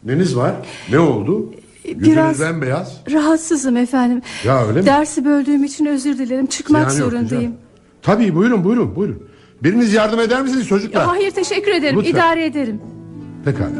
Neniz var? Ne oldu? Biraz- Yüzünüz bembeyaz. Rahatsızım efendim. Ya öyle mi? Dersi böldüğüm için özür dilerim. Çıkmak Ziyan yok, zorundayım. güzel. Tabii buyurun buyurun buyurun. Biriniz yardım eder misiniz çocuklar? Hayır teşekkür ederim. Lütfen. İdare ederim. Pekala.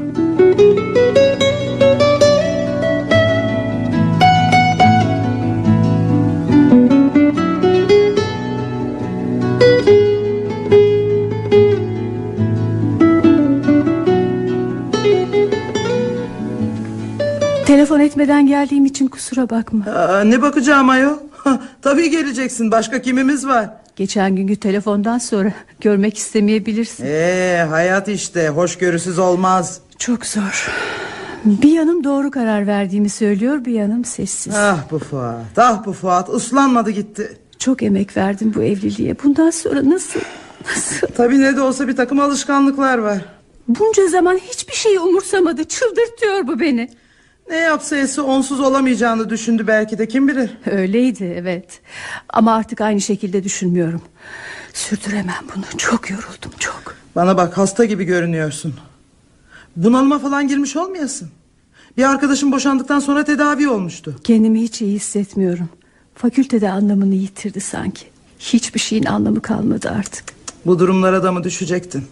Telefon etmeden geldiğim için kusura bakma. Aa, ne bakacağım ayol? Tabii geleceksin başka kimimiz var? Geçen günkü telefondan sonra görmek istemeyebilirsin. Ee, hayat işte hoşgörüsüz olmaz. Çok zor. Bir yanım doğru karar verdiğimi söylüyor, bir yanım sessiz. Ah bu Fuat, ah bu Fuat ıslanmadı gitti. Çok emek verdim bu evliliğe. Bundan sonra nasıl? Nasıl? Tabii ne de olsa bir takım alışkanlıklar var. Bunca zaman hiçbir şeyi umursamadı. Çıldırtıyor bu beni. Ne yapsa etse onsuz olamayacağını düşündü belki de kim bilir. Öyleydi evet. Ama artık aynı şekilde düşünmüyorum. Sürdüremem bunu. Çok yoruldum çok. Bana bak hasta gibi görünüyorsun. Bunalıma falan girmiş olmayasın. Bir arkadaşım boşandıktan sonra tedavi olmuştu. Kendimi hiç iyi hissetmiyorum. Fakültede anlamını yitirdi sanki. Hiçbir şeyin anlamı kalmadı artık. Bu durumlara da mı düşecektin?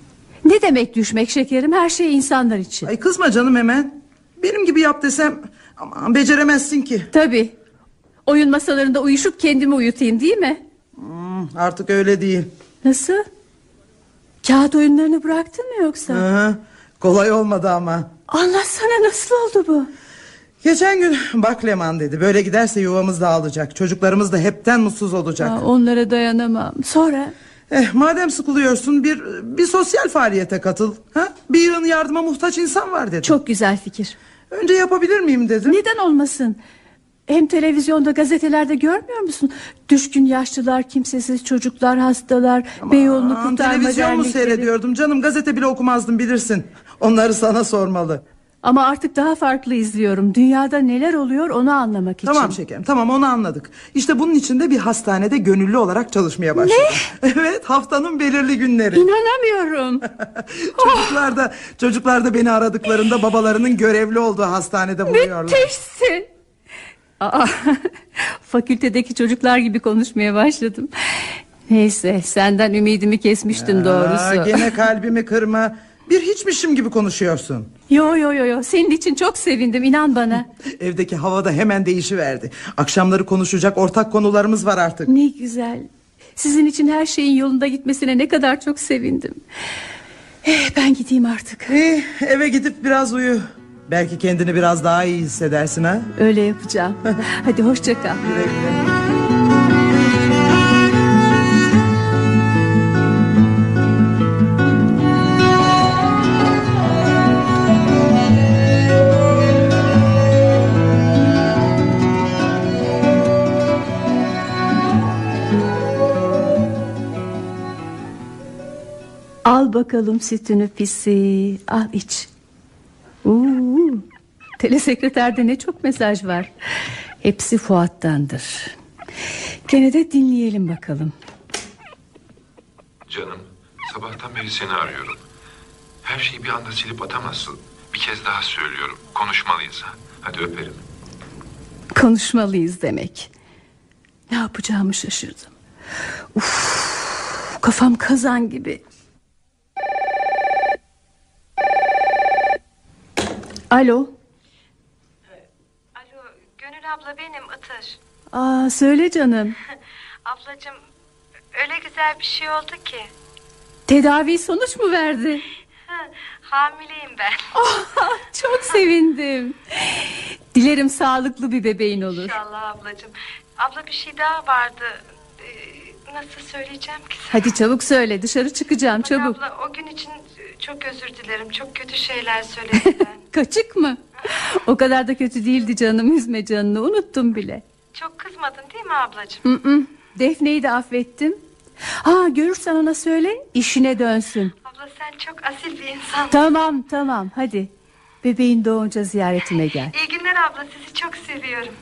Ne demek düşmek şekerim? Her şey insanlar için. Ay kızma canım hemen. Benim gibi yap desem aman beceremezsin ki. Tabii. Oyun masalarında uyuşup kendimi uyutayım değil mi? Hmm, artık öyle değil. Nasıl? Kağıt oyunlarını bıraktın mı yoksa? Hı, kolay olmadı ama. Anlatsana nasıl oldu bu? Geçen gün bak Leman dedi. Böyle giderse yuvamız dağılacak. Çocuklarımız da hepten mutsuz olacak. Aa, onlara dayanamam. Sonra? Eh, madem sıkılıyorsun bir bir sosyal faaliyete katıl. Ha? Bir yığın yardıma muhtaç insan var dedi. Çok güzel fikir. Önce yapabilir miyim dedim. Neden olmasın? Hem televizyonda gazetelerde görmüyor musun? Düşkün yaşlılar, kimsesiz çocuklar, hastalar, Beyoğlu'nu Aman, kurtarma televizyon mu seyrediyordum canım gazete bile okumazdım bilirsin. Onları sana sormalı. Ama artık daha farklı izliyorum. Dünyada neler oluyor onu anlamak için. Tamam şekerim tamam onu anladık. İşte bunun için de bir hastanede gönüllü olarak çalışmaya başladım. Ne? *laughs* Evet haftanın belirli günleri. İnanamıyorum. *laughs* çocuklar da çocuklar da beni aradıklarında babalarının görevli olduğu hastanede buluyorlar. Müthişsin. Aa, *laughs* fakültedeki çocuklar gibi konuşmaya başladım. Neyse senden ümidimi kesmiştim Aa, doğrusu. gene kalbimi kırma. Bir hiçmişim gibi konuşuyorsun. Yo yo yo yo senin için çok sevindim inan bana. *laughs* Evdeki havada hemen değişiverdi. Akşamları konuşacak ortak konularımız var artık. Ne güzel. Sizin için her şeyin yolunda gitmesine ne kadar çok sevindim. Eh, ben gideyim artık. İyi, eve gidip biraz uyu. Belki kendini biraz daha iyi hissedersin ha. Öyle yapacağım. *laughs* Hadi hoşça kal. Güle güle. Al bakalım sütünü pisi. Al iç. Uuu, telesekreterde ne çok mesaj var. Hepsi Fuat'tandır. Gene de dinleyelim bakalım. Canım sabahtan beri seni arıyorum. Her şeyi bir anda silip atamazsın. Bir kez daha söylüyorum. Konuşmalıyız. ha? Hadi öperim. Konuşmalıyız demek. Ne yapacağımı şaşırdım. Uf, kafam kazan gibi. Alo. Alo Gönül abla benim Itır. Aa, söyle canım. *laughs* Ablacığım öyle güzel bir şey oldu ki. Tedavi sonuç mu verdi? Hamileyim ben. *laughs* Çok sevindim. Dilerim sağlıklı bir bebeğin olur. İnşallah ablacığım. Abla bir şey daha vardı. Ee, nasıl söyleyeceğim ki sana? Hadi çabuk söyle dışarı çıkacağım Bak çabuk. Abla o gün için çok özür dilerim. Çok kötü şeyler söyledim ben. *laughs* Kaçık mı? O kadar da kötü değildi canım üzme canını unuttum bile. çok kızmadın değil mi ablacığım? Mm-mm. Defne'yi de affettim. Ha görürsen ona söyle işine dönsün. Abla sen çok asil bir insan. Tamam tamam hadi. Bebeğin doğunca ziyaretime gel. İyi günler abla sizi çok seviyorum.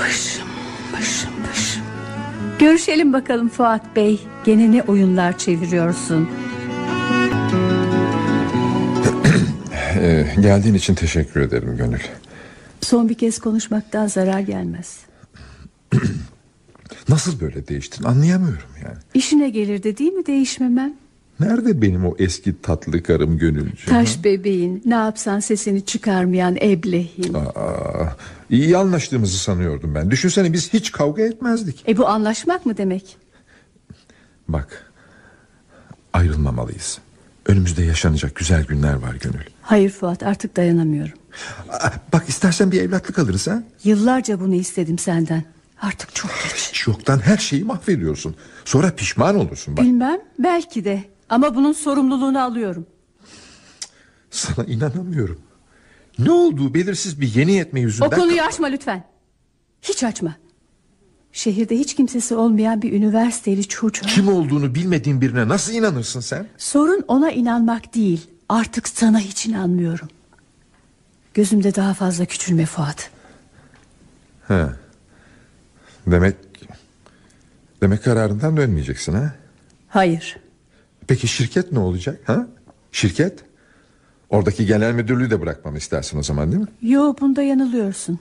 Başım başım başım. Görüşelim bakalım Fuat Bey. Gene ne oyunlar çeviriyorsun? *clears throat* Ee, geldiğin için teşekkür ederim Gönül. Son bir kez konuşmaktan zarar gelmez. *clears throat* Nasıl böyle değiştin anlayamıyorum yani. İşine gelirdi değil mi değişmemem? Nerede benim o eski tatlı karım Gönülcü? Taş bebeğin ne yapsan sesini çıkarmayan eblehin. Aa, iyi anlaştığımızı sanıyordum ben. Düşünsene biz hiç kavga etmezdik. E bu anlaşmak mı demek? Bak ayrılmamalıyız. Önümüzde yaşanacak güzel günler var Gönül. Hayır Fuat artık dayanamıyorum. Aa, bak istersen bir evlatlık alırız ha. Yıllarca bunu istedim senden. Artık çok geç. Hiç yoktan her şeyi mahvediyorsun. Sonra pişman olursun bak. Bilmem belki de ama bunun sorumluluğunu alıyorum. Sana inanamıyorum. Ne olduğu belirsiz bir yeni yetme yüzünden... O konuyu açma lütfen. Hiç açma. Şehirde hiç kimsesi olmayan bir üniversiteli çocuğa. Kim olduğunu bilmediğin birine nasıl inanırsın sen? Sorun ona inanmak değil. Artık sana hiç inanmıyorum. Gözümde daha fazla küçülme Fuat. He. Demek... Demek kararından dönmeyeceksin ha? Hayır. Peki şirket ne olacak ha? Şirket? Oradaki genel müdürlüğü de bırakmamı istersin o zaman değil mi? Yo bunda yanılıyorsun.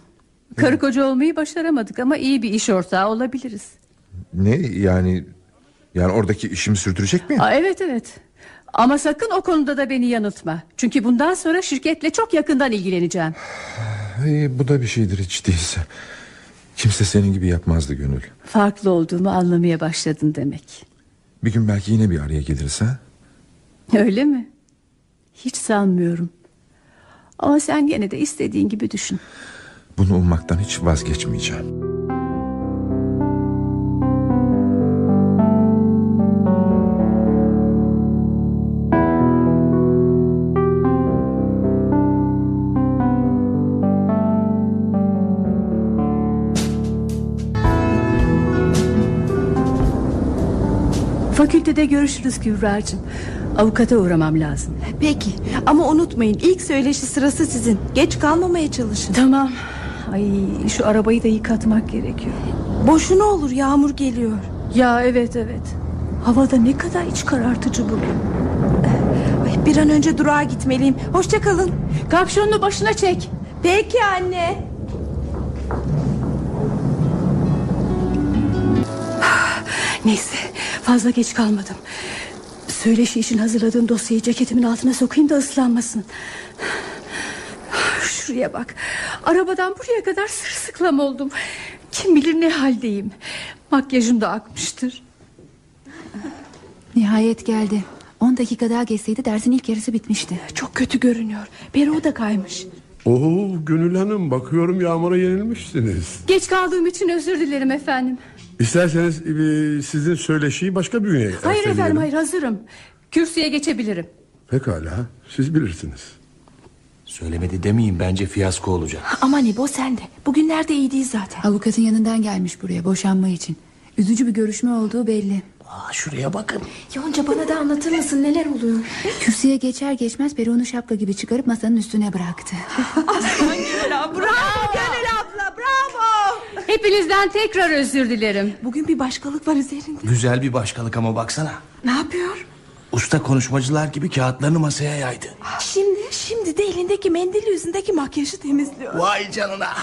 Karı koca olmayı başaramadık ama iyi bir iş ortağı olabiliriz. Ne yani... Yani oradaki işimi sürdürecek miyim? Aa, evet evet. Ama sakın o konuda da beni yanıltma. Çünkü bundan sonra şirketle çok yakından ilgileneceğim. *sighs* Ay, bu da bir şeydir hiç değilse. Kimse senin gibi yapmazdı Gönül. Farklı olduğumu anlamaya başladın demek. Bir gün belki yine bir araya geliriz ha? Öyle mi? Hiç sanmıyorum. Ama sen gene de istediğin gibi düşün. Bunu ummaktan hiç vazgeçmeyeceğim. Fakültede görüşürüz Kübra'cığım. Avukata uğramam lazım. Peki ama unutmayın ilk söyleşi sırası sizin. Geç kalmamaya çalışın. Tamam. Ay şu arabayı da yıkatmak gerekiyor. Boşuna olur yağmur geliyor. Ya evet evet. Havada ne kadar iç karartıcı bugün. Ay, bir an önce durağa gitmeliyim. Hoşça kalın. Kapşonunu başına çek. Peki anne. Neyse fazla geç kalmadım. Söyleşi için hazırladığım dosyayı ceketimin altına sokayım da ıslanmasın. Şuraya bak. Arabadan buraya kadar sırsıklam oldum. Kim bilir ne haldeyim. Makyajım da akmıştır. Nihayet geldi. 10 dakika daha geçseydi dersin ilk yarısı bitmişti. Çok kötü görünüyor. Beri da kaymış. Oo Gönül Hanım bakıyorum yağmura yenilmişsiniz. Geç kaldığım için özür dilerim efendim. İsterseniz e, sizin söyleşiyi başka bir güne Hayır erteleyelim. efendim hayır hazırım. Kürsüye geçebilirim. Pekala siz bilirsiniz. Söylemedi demeyin bence fiyasko olacak. Aman İbo sen de. Bugünlerde iyi değil zaten. Avukatın yanından gelmiş buraya boşanma için. Üzücü bir görüşme olduğu belli. Aa, şuraya bakın. Yonca bana da anlatır mısın neler oluyor? Kürsüye geçer geçmez Peri onu şapka gibi çıkarıp masanın üstüne bıraktı. *laughs* bravo Gönül abla bravo. Hepinizden tekrar özür dilerim. Bugün bir başkalık var üzerinde. Güzel bir başkalık ama baksana. Ne yapıyor? Usta konuşmacılar gibi kağıtlarını masaya yaydı. Şimdi şimdi de elindeki mendil yüzündeki makyajı temizliyor. Vay canına.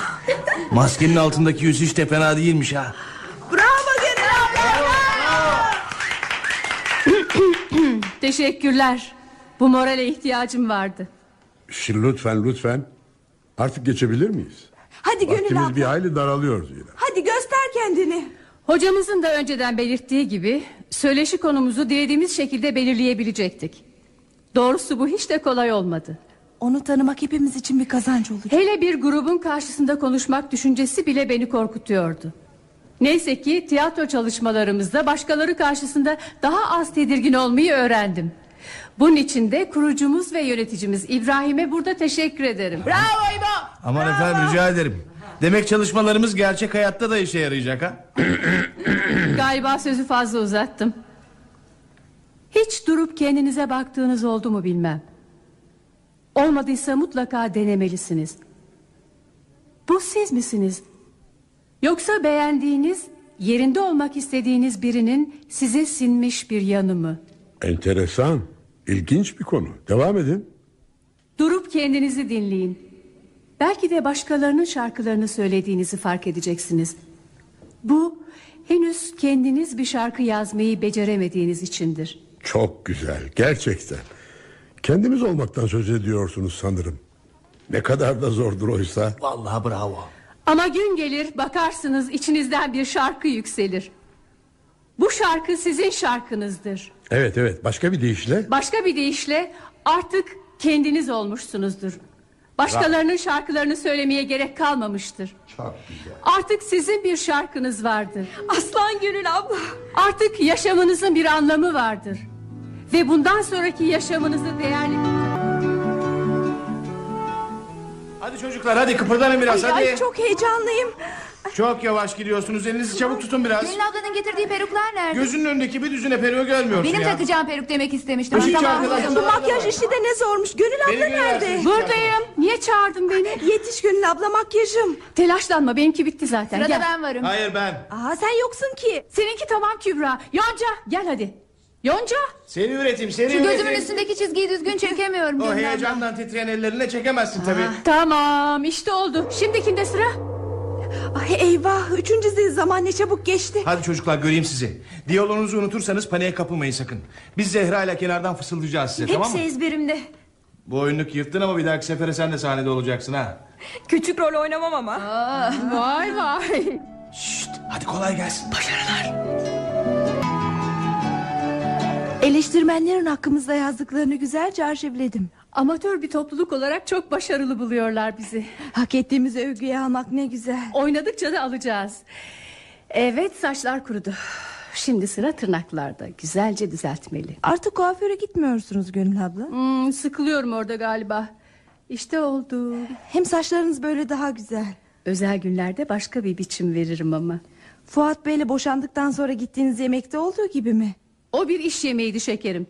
Maskenin altındaki yüz hiç de fena değilmiş ha. Bravo abla. Teşekkürler. Bu morale ihtiyacım vardı. Şimdi lütfen lütfen. Artık geçebilir miyiz? Hadi Gönül Vaktimiz abla. bir hayli daralıyor zira. Hadi göster kendini. Hocamızın da önceden belirttiği gibi söyleşi konumuzu dilediğimiz şekilde belirleyebilecektik. Doğrusu bu hiç de kolay olmadı. Onu tanımak hepimiz için bir kazanç olacak. Hele bir grubun karşısında konuşmak düşüncesi bile beni korkutuyordu. Neyse ki tiyatro çalışmalarımızda başkaları karşısında daha az tedirgin olmayı öğrendim. Bunun için de kurucumuz ve yöneticimiz İbrahim'e burada teşekkür ederim. Bravo İbo. Aman efendim rica ederim. Demek çalışmalarımız gerçek hayatta da işe yarayacak ha? *coughs* Galiba sözü fazla uzattım. Hiç durup kendinize baktığınız oldu mu bilmem. Olmadıysa mutlaka denemelisiniz. Bu siz misiniz? Yoksa beğendiğiniz, yerinde olmak istediğiniz birinin size sinmiş bir yanı mı? Enteresan. İlginç bir konu. Devam edin. Durup kendinizi dinleyin. Belki de başkalarının şarkılarını söylediğinizi fark edeceksiniz. Bu henüz kendiniz bir şarkı yazmayı beceremediğiniz içindir. Çok güzel. Gerçekten. Kendimiz olmaktan söz ediyorsunuz sanırım. Ne kadar da zordur oysa. Vallahi bravo. Ama gün gelir bakarsınız içinizden bir şarkı yükselir. Bu şarkı sizin şarkınızdır. Evet evet. Başka bir deyişle. Başka bir deyişle artık kendiniz olmuşsunuzdur. Başkalarının şarkılarını söylemeye gerek kalmamıştır. Çok güzel. Artık sizin bir şarkınız vardır. Aslan Gönül abla. Artık yaşamınızın bir anlamı vardır. Ve bundan sonraki yaşamınızı değerli... Hadi çocuklar hadi kıpırdanın biraz Ay, hadi. ay, çok heyecanlıyım. Çok yavaş gidiyorsunuz elinizi çabuk tutun biraz. Gönül ablanın getirdiği peruklar nerede? Gözünün önündeki bir düzine peruğu görmüyorsun Benim ya. takacağım peruk demek istemiştim. Işık Tamam. çarpıdan- Bu makyaj işi de ne zormuş. Gönül abla Beni nerede? Buradayım. Niye çağırdın beni? Yetiş Gönül abla makyajım. Telaşlanma benimki bitti zaten. Sırada Gel. ben varım. Hayır ben. Aa sen yoksun ki. Seninki tamam Kübra. Yonca gel hadi. Yonca. Seni üretim seni Şu üretim. gözümün üstündeki çizgiyi düzgün *laughs* çekemiyorum. O abla. heyecandan titreyen ellerine çekemezsin tabii. Tamam işte oldu. Şimdikinde sıra. Ay eyvah. Üçüncü zil zaman ne çabuk geçti. Hadi çocuklar göreyim sizi. Diyaloğunuzu unutursanız paniğe kapılmayın sakın. Biz Zehra ile kenardan fısıldayacağız size tamam mı? ezberimde. Bu oyunluk yırttın ama bir dahaki sefere sen de sahnede olacaksın ha. Küçük rol oynamam ama. Vay vay. Şşt, hadi kolay gelsin. Başarılar. Eleştirmenlerin hakkımızda yazdıklarını güzelce arşivledim. Amatör bir topluluk olarak çok başarılı buluyorlar bizi. Hak ettiğimiz övgüyü almak ne güzel. Oynadıkça da alacağız. Evet saçlar kurudu. Şimdi sıra tırnaklarda. Güzelce düzeltmeli. Artık kuaföre gitmiyorsunuz Gönül abla. Hmm, sıkılıyorum orada galiba. İşte oldu. Hem saçlarınız böyle daha güzel. Özel günlerde başka bir biçim veririm ama. Fuat Bey'le boşandıktan sonra gittiğiniz yemekte olduğu gibi mi? O bir iş yemeğiydi şekerim.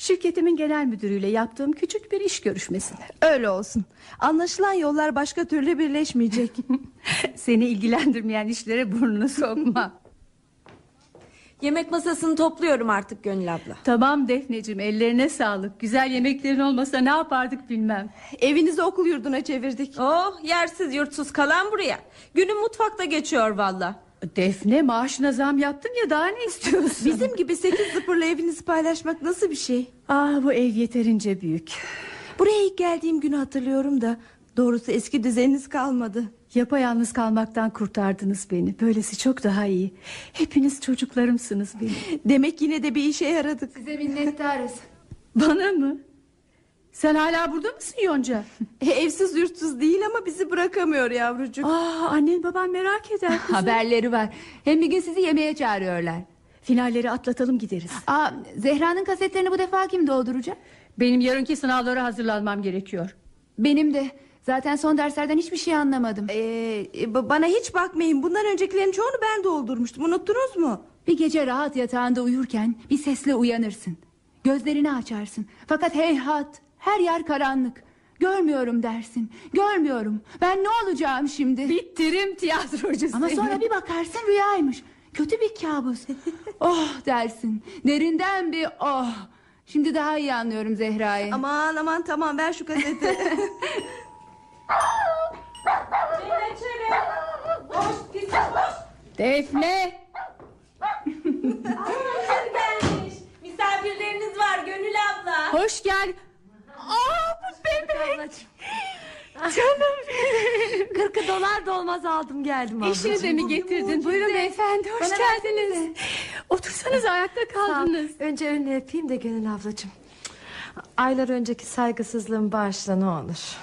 Şirketimin genel müdürüyle yaptığım küçük bir iş görüşmesi. Öyle olsun. Anlaşılan yollar başka türlü birleşmeyecek. *laughs* Seni ilgilendirmeyen işlere burnunu sokma. Yemek masasını topluyorum artık Gönül abla. tamam Defneciğim ellerine sağlık. Güzel yemeklerin olmasa ne yapardık bilmem. Evinizi okul yurduna çevirdik. Oh yersiz yurtsuz kalan buraya. Günüm mutfakta geçiyor valla. Defne maaşına zam yaptın ya daha ne istiyorsun? Bizim gibi sekiz zıpırla evinizi paylaşmak nasıl bir şey? Ah bu ev yeterince büyük. Buraya ilk geldiğim günü hatırlıyorum da doğrusu eski düzeniniz kalmadı. Yapayalnız kalmaktan kurtardınız beni. Böylesi çok daha iyi. Hepiniz çocuklarımsınız benim. Demek yine de bir işe yaradık. Size minnettarız. Bana mı? Sen hala burada mısın Yonca? *laughs* E, evsiz yurtsuz değil ama bizi bırakamıyor yavrucuk. Aa, annen baban merak eder *laughs* kızım. Haberleri var. Hem bir gün sizi yemeğe çağırıyorlar. Finalleri atlatalım gideriz. Aa, Zehra'nın kasetlerini bu defa kim dolduracak? Benim yarınki sınavlara hazırlanmam gerekiyor. Benim de. Zaten son derslerden hiçbir şey anlamadım. Ee, bana hiç bakmayın. Bundan öncekilerin çoğunu ben doldurmuştum. Unuttunuz mu? Bir gece rahat yatağında uyurken bir sesle uyanırsın. Gözlerini açarsın. Fakat heyhat her yer karanlık. Görmüyorum dersin. Görmüyorum. Ben ne olacağım şimdi? Bittirim tiyatrocusu. Ama sonra bir bakarsın rüyaymış. Kötü bir kabus. *laughs* oh dersin. Derinden bir oh. Şimdi daha iyi anlıyorum Zehra'yı. Aman aman tamam ver şu kaseti. *laughs* Defne. gelmiş. Misafirleriniz var Gönül abla. Hoş gel. Aa bu bebek. Canım benim. Kırkı dolar da olmaz aldım geldim ablacığım. Eşini de mi getirdin? Buyurun beyefendi hoş Bana geldiniz. Otursanız ayakta kaldınız. Sağ ol. Önce önüne öpeyim de Gönül ablacığım. Aylar önceki saygısızlığımı bağışla ne olur.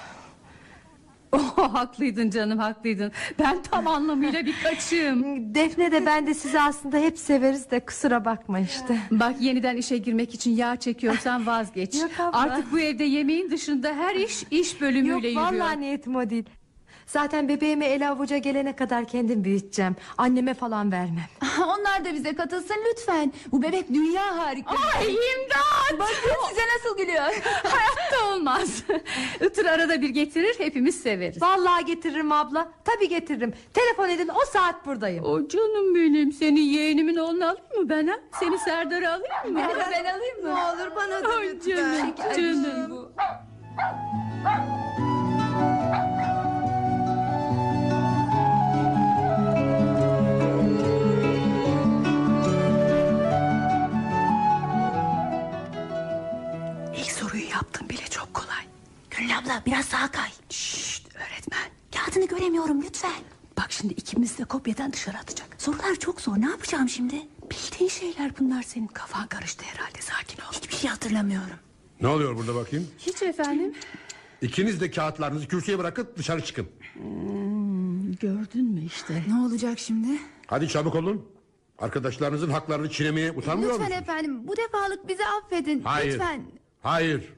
*laughs* Oh, haklıydın canım haklıydın. Ben tam anlamıyla bir kaçım. Defne de ben de sizi aslında hep severiz de kusura bakma işte. Bak yeniden işe girmek için yağ çekiyorsan vazgeç. *laughs* Yok abla. Artık bu evde yemeğin dışında her iş iş bölümüyle Yok yürüyor. vallahi niyetim o değil. Zaten bebeğimi el avuca gelene kadar kendim büyüteceğim. Anneme falan vermem. *laughs* Onlar da bize katılsın lütfen. Bu bebek dünya harika. Ay imdat! Bakın size nasıl gülüyor. *laughs* Hayatta olmaz. *laughs* Itır arada bir getirir hepimiz severiz. Vallahi getiririm abla. Tabii getiririm. Telefon edin o saat buradayım. O canım benim seni yeğenimin oğlunu alayım mı ben ha? Seni Serdar'a alayım mı? ben alayım mı? ne olur bana da Ay lütfen. canım canım. bu. Gönül abla biraz sağa kay. Şşt öğretmen. Kağıdını göremiyorum lütfen. Bak şimdi ikimiz de kopyadan dışarı atacak. Sorular çok zor. Ne yapacağım şimdi? Bildiğin şeyler bunlar senin kafan karıştı herhalde sakin ol. Hiçbir şey hatırlamıyorum. Ne oluyor burada bakayım? Hiç efendim. İkiniz de kağıtlarınızı kürsüye bırakıp dışarı çıkın. Gördün mü işte. Ne olacak şimdi? Hadi çabuk olun. Arkadaşlarınızın haklarını çiğnemeye utanmıyor lütfen musunuz? efendim bu defalık bizi affedin. Hayır. Lütfen. Hayır.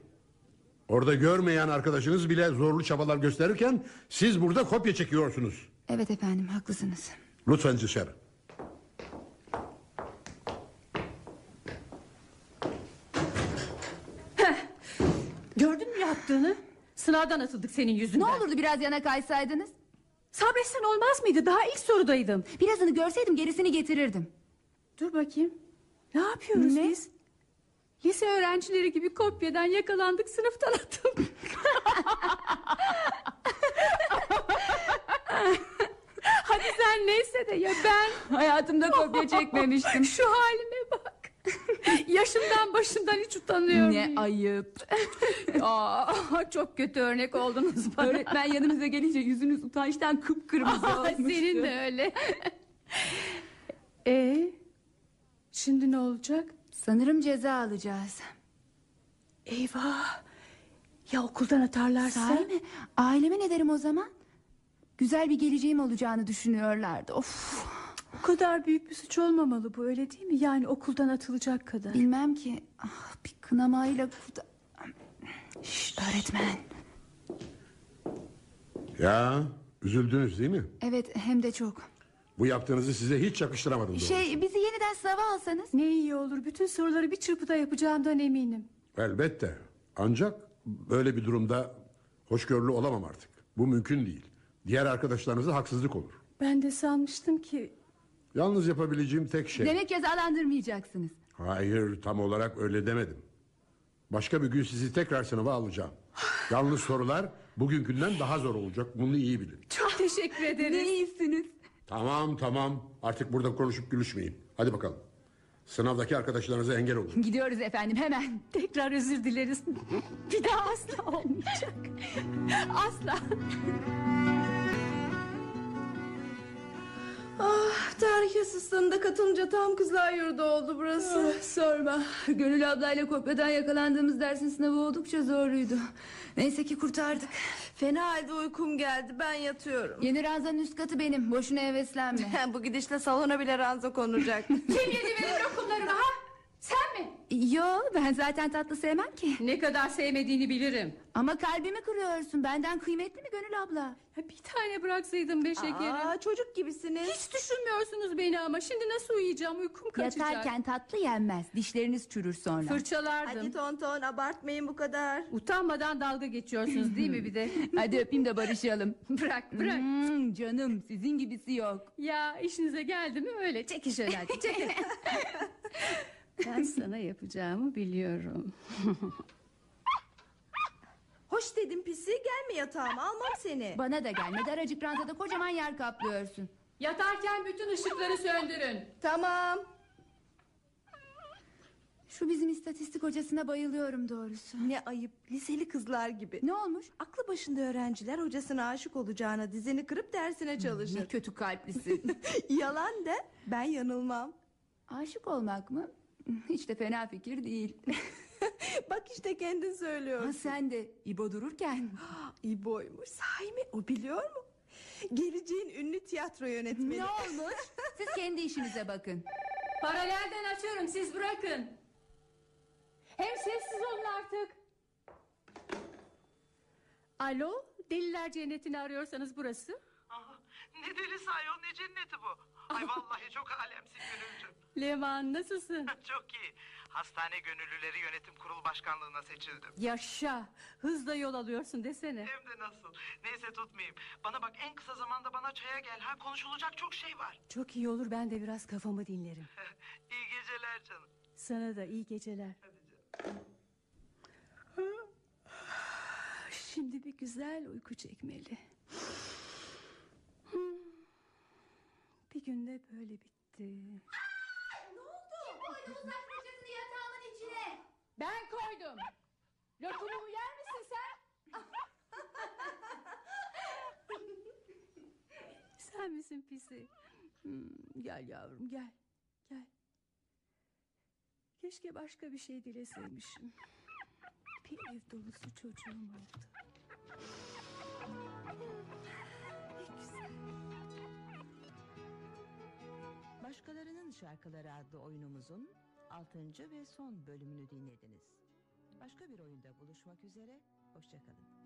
Orada görmeyen arkadaşınız bile zorlu çabalar gösterirken siz burada kopya çekiyorsunuz. Evet efendim haklısınız. Lütfen dışarı. Gördün mü yaptığını? Sınavdan atıldık senin yüzünden. Ne olurdu biraz yana kaysaydınız? Sabretsen olmaz mıydı? Daha ilk sorudaydım. Birazını görseydim gerisini getirirdim. Dur bakayım. Ne yapıyoruz Ne? biz? Lise öğrencileri gibi kopyadan yakalandık sınıftan atıldık. *laughs* Hadi sen neyse de ya ben Hayatımda kopya çekmemiştim. *laughs* şu halime bak. Yaşımdan başımdan hiç utanıyorum. Ne ayıp. *laughs* Aa, çok kötü örnek oldunuz bana. Öğretmen yanımıza gelince yüzünüz utançtan kıpkırmızı Aa, olmuştu. Senin de öyle. e şimdi ne olacak? Sanırım ceza alacağız. Eyvah. Ya okuldan atarlarsa? Sahi mi? Aileme ne derim o zaman? Güzel bir geleceğim olacağını düşünüyorlardı. Of. Bu kadar büyük bir suç olmamalı bu öyle değil mi? Yani okuldan atılacak kadar. Bilmem ki. Ah, bir kınamayla. Şşt, öğretmen. Ya üzüldünüz değil mi? Evet hem de çok. Bu yaptığınızı size hiç yakıştıramadım. doğrusu. Şey bizi yeniden sınava alsanız. Ne iyi olur. Bütün soruları bir çırpıda yapacağımdan eminim. Elbette. Ancak böyle bir durumda hoşgörülü olamam artık. Bu mümkün değil. Diğer arkadaşlarınıza haksızlık olur. Ben de sanmıştım ki Yalnız yapabileceğim tek şey... Demek cezalandırmayacaksınız. Hayır tam olarak öyle demedim. Başka bir gün sizi tekrar sınava alacağım. Yalnız sorular bugünkünden daha zor olacak. Bunu iyi bilin. çok teşekkür ederiz. Ne iyisiniz. Tamam tamam. Artık burada konuşup gülüşmeyin. Hadi bakalım. Sınavdaki arkadaşlarınıza engel olun. *laughs* Gidiyoruz efendim hemen. Tekrar özür dileriz. Bir daha asla olmayacak. Asla. Ah, tarih yasasında katılınca tam kızlar yurdu oldu burası. Ah, sorma. Gönül ablayla kopyadan yakalandığımız dersin sınavı oldukça zorluydu. Neyse ki kurtardık. Fena halde uykum geldi ben yatıyorum. Yeni ranzanın üst katı benim. Boşuna heveslenme. *laughs* Bu gidişle salona bile ranza konacak. Kim yedi benim lokumlarımı ha? Sen mi? Yo ben zaten tatlı sevmem ki. Ne kadar sevmediğini bilirim. Ama kalbimi kırıyorsun. Benden kıymetli mi Gönül abla? Bir tane bıraksaydın be şekerim. Aa, çocuk gibisiniz. Hiç düşünmüyorsunuz beni ama şimdi nasıl uyuyacağım uykum kaçacak. Yatarken tatlı yenmez. Dişleriniz çürür sonra. Fırçalardım. Hadi tonton abartmayın bu kadar. Utanmadan dalga geçiyorsunuz değil mi bir de? *laughs* Hadi öpeyim de barışalım. *laughs* bırak bırak. Hmm, canım sizin gibisi yok. Ya işinize geldi mi öyle çekin şöyle hadi çekin. *laughs* ben sana yapacağımı biliyorum. *laughs* Hoş dedim pisi gelme yatağıma almam seni. Bana da gelme daracık ranzada kocaman yer kaplıyorsun. Yatarken bütün ışıkları söndürün. Tamam. Şu bizim istatistik hocasına bayılıyorum doğrusu. Ne ayıp liseli kızlar gibi. Ne olmuş? Aklı başında öğrenciler hocasına aşık olacağına dizini kırıp dersine çalışır. Ne kötü kalplisin. *laughs* Yalan de ben yanılmam. Aşık olmak mı? Hiç de fena fikir değil. *laughs* Bak işte kendin söylüyorsun. Ha, sen de İbo dururken. *gasps* İbo'ymuş sahi mi o biliyor mu? Geleceğin ünlü tiyatro yönetmeni. Ne olmuş? Siz kendi işinize bakın. Paralelden açıyorum siz bırakın. Hem sessiz olun artık. Alo deliler cennetini arıyorsanız burası. Aa, ne delisi ayol ne cenneti bu. Ay *laughs* vallahi çok alemsin Gönülcüm. Levan nasılsın? *laughs* çok iyi. Hastane Gönüllüleri Yönetim Kurulu Başkanlığına seçildim. Yaşa hızla yol alıyorsun desene. Hem de nasıl. Neyse tutmayayım. Bana bak en kısa zamanda bana çaya gel. Ha konuşulacak çok şey var. Çok iyi olur ben de biraz kafamı dinlerim. *laughs* iyi geceler canım. Sana da iyi geceler. *sighs* Şimdi bir güzel uyku çekmeli. Hmm. Bir günde böyle bitti. Koydum saç fırçasını yatağımın içine. Ben koydum. Lokumu yer misin sen? *laughs* sen misin pisi? Hmm, gel yavrum gel. Gel. Keşke başka bir şey dileseymişim. Bir ev dolusu çocuğum oldu. Başkalarının Şarkıları adlı oyunumuzun 6. ve son bölümünü dinlediniz. Başka bir oyunda buluşmak üzere, hoşçakalın.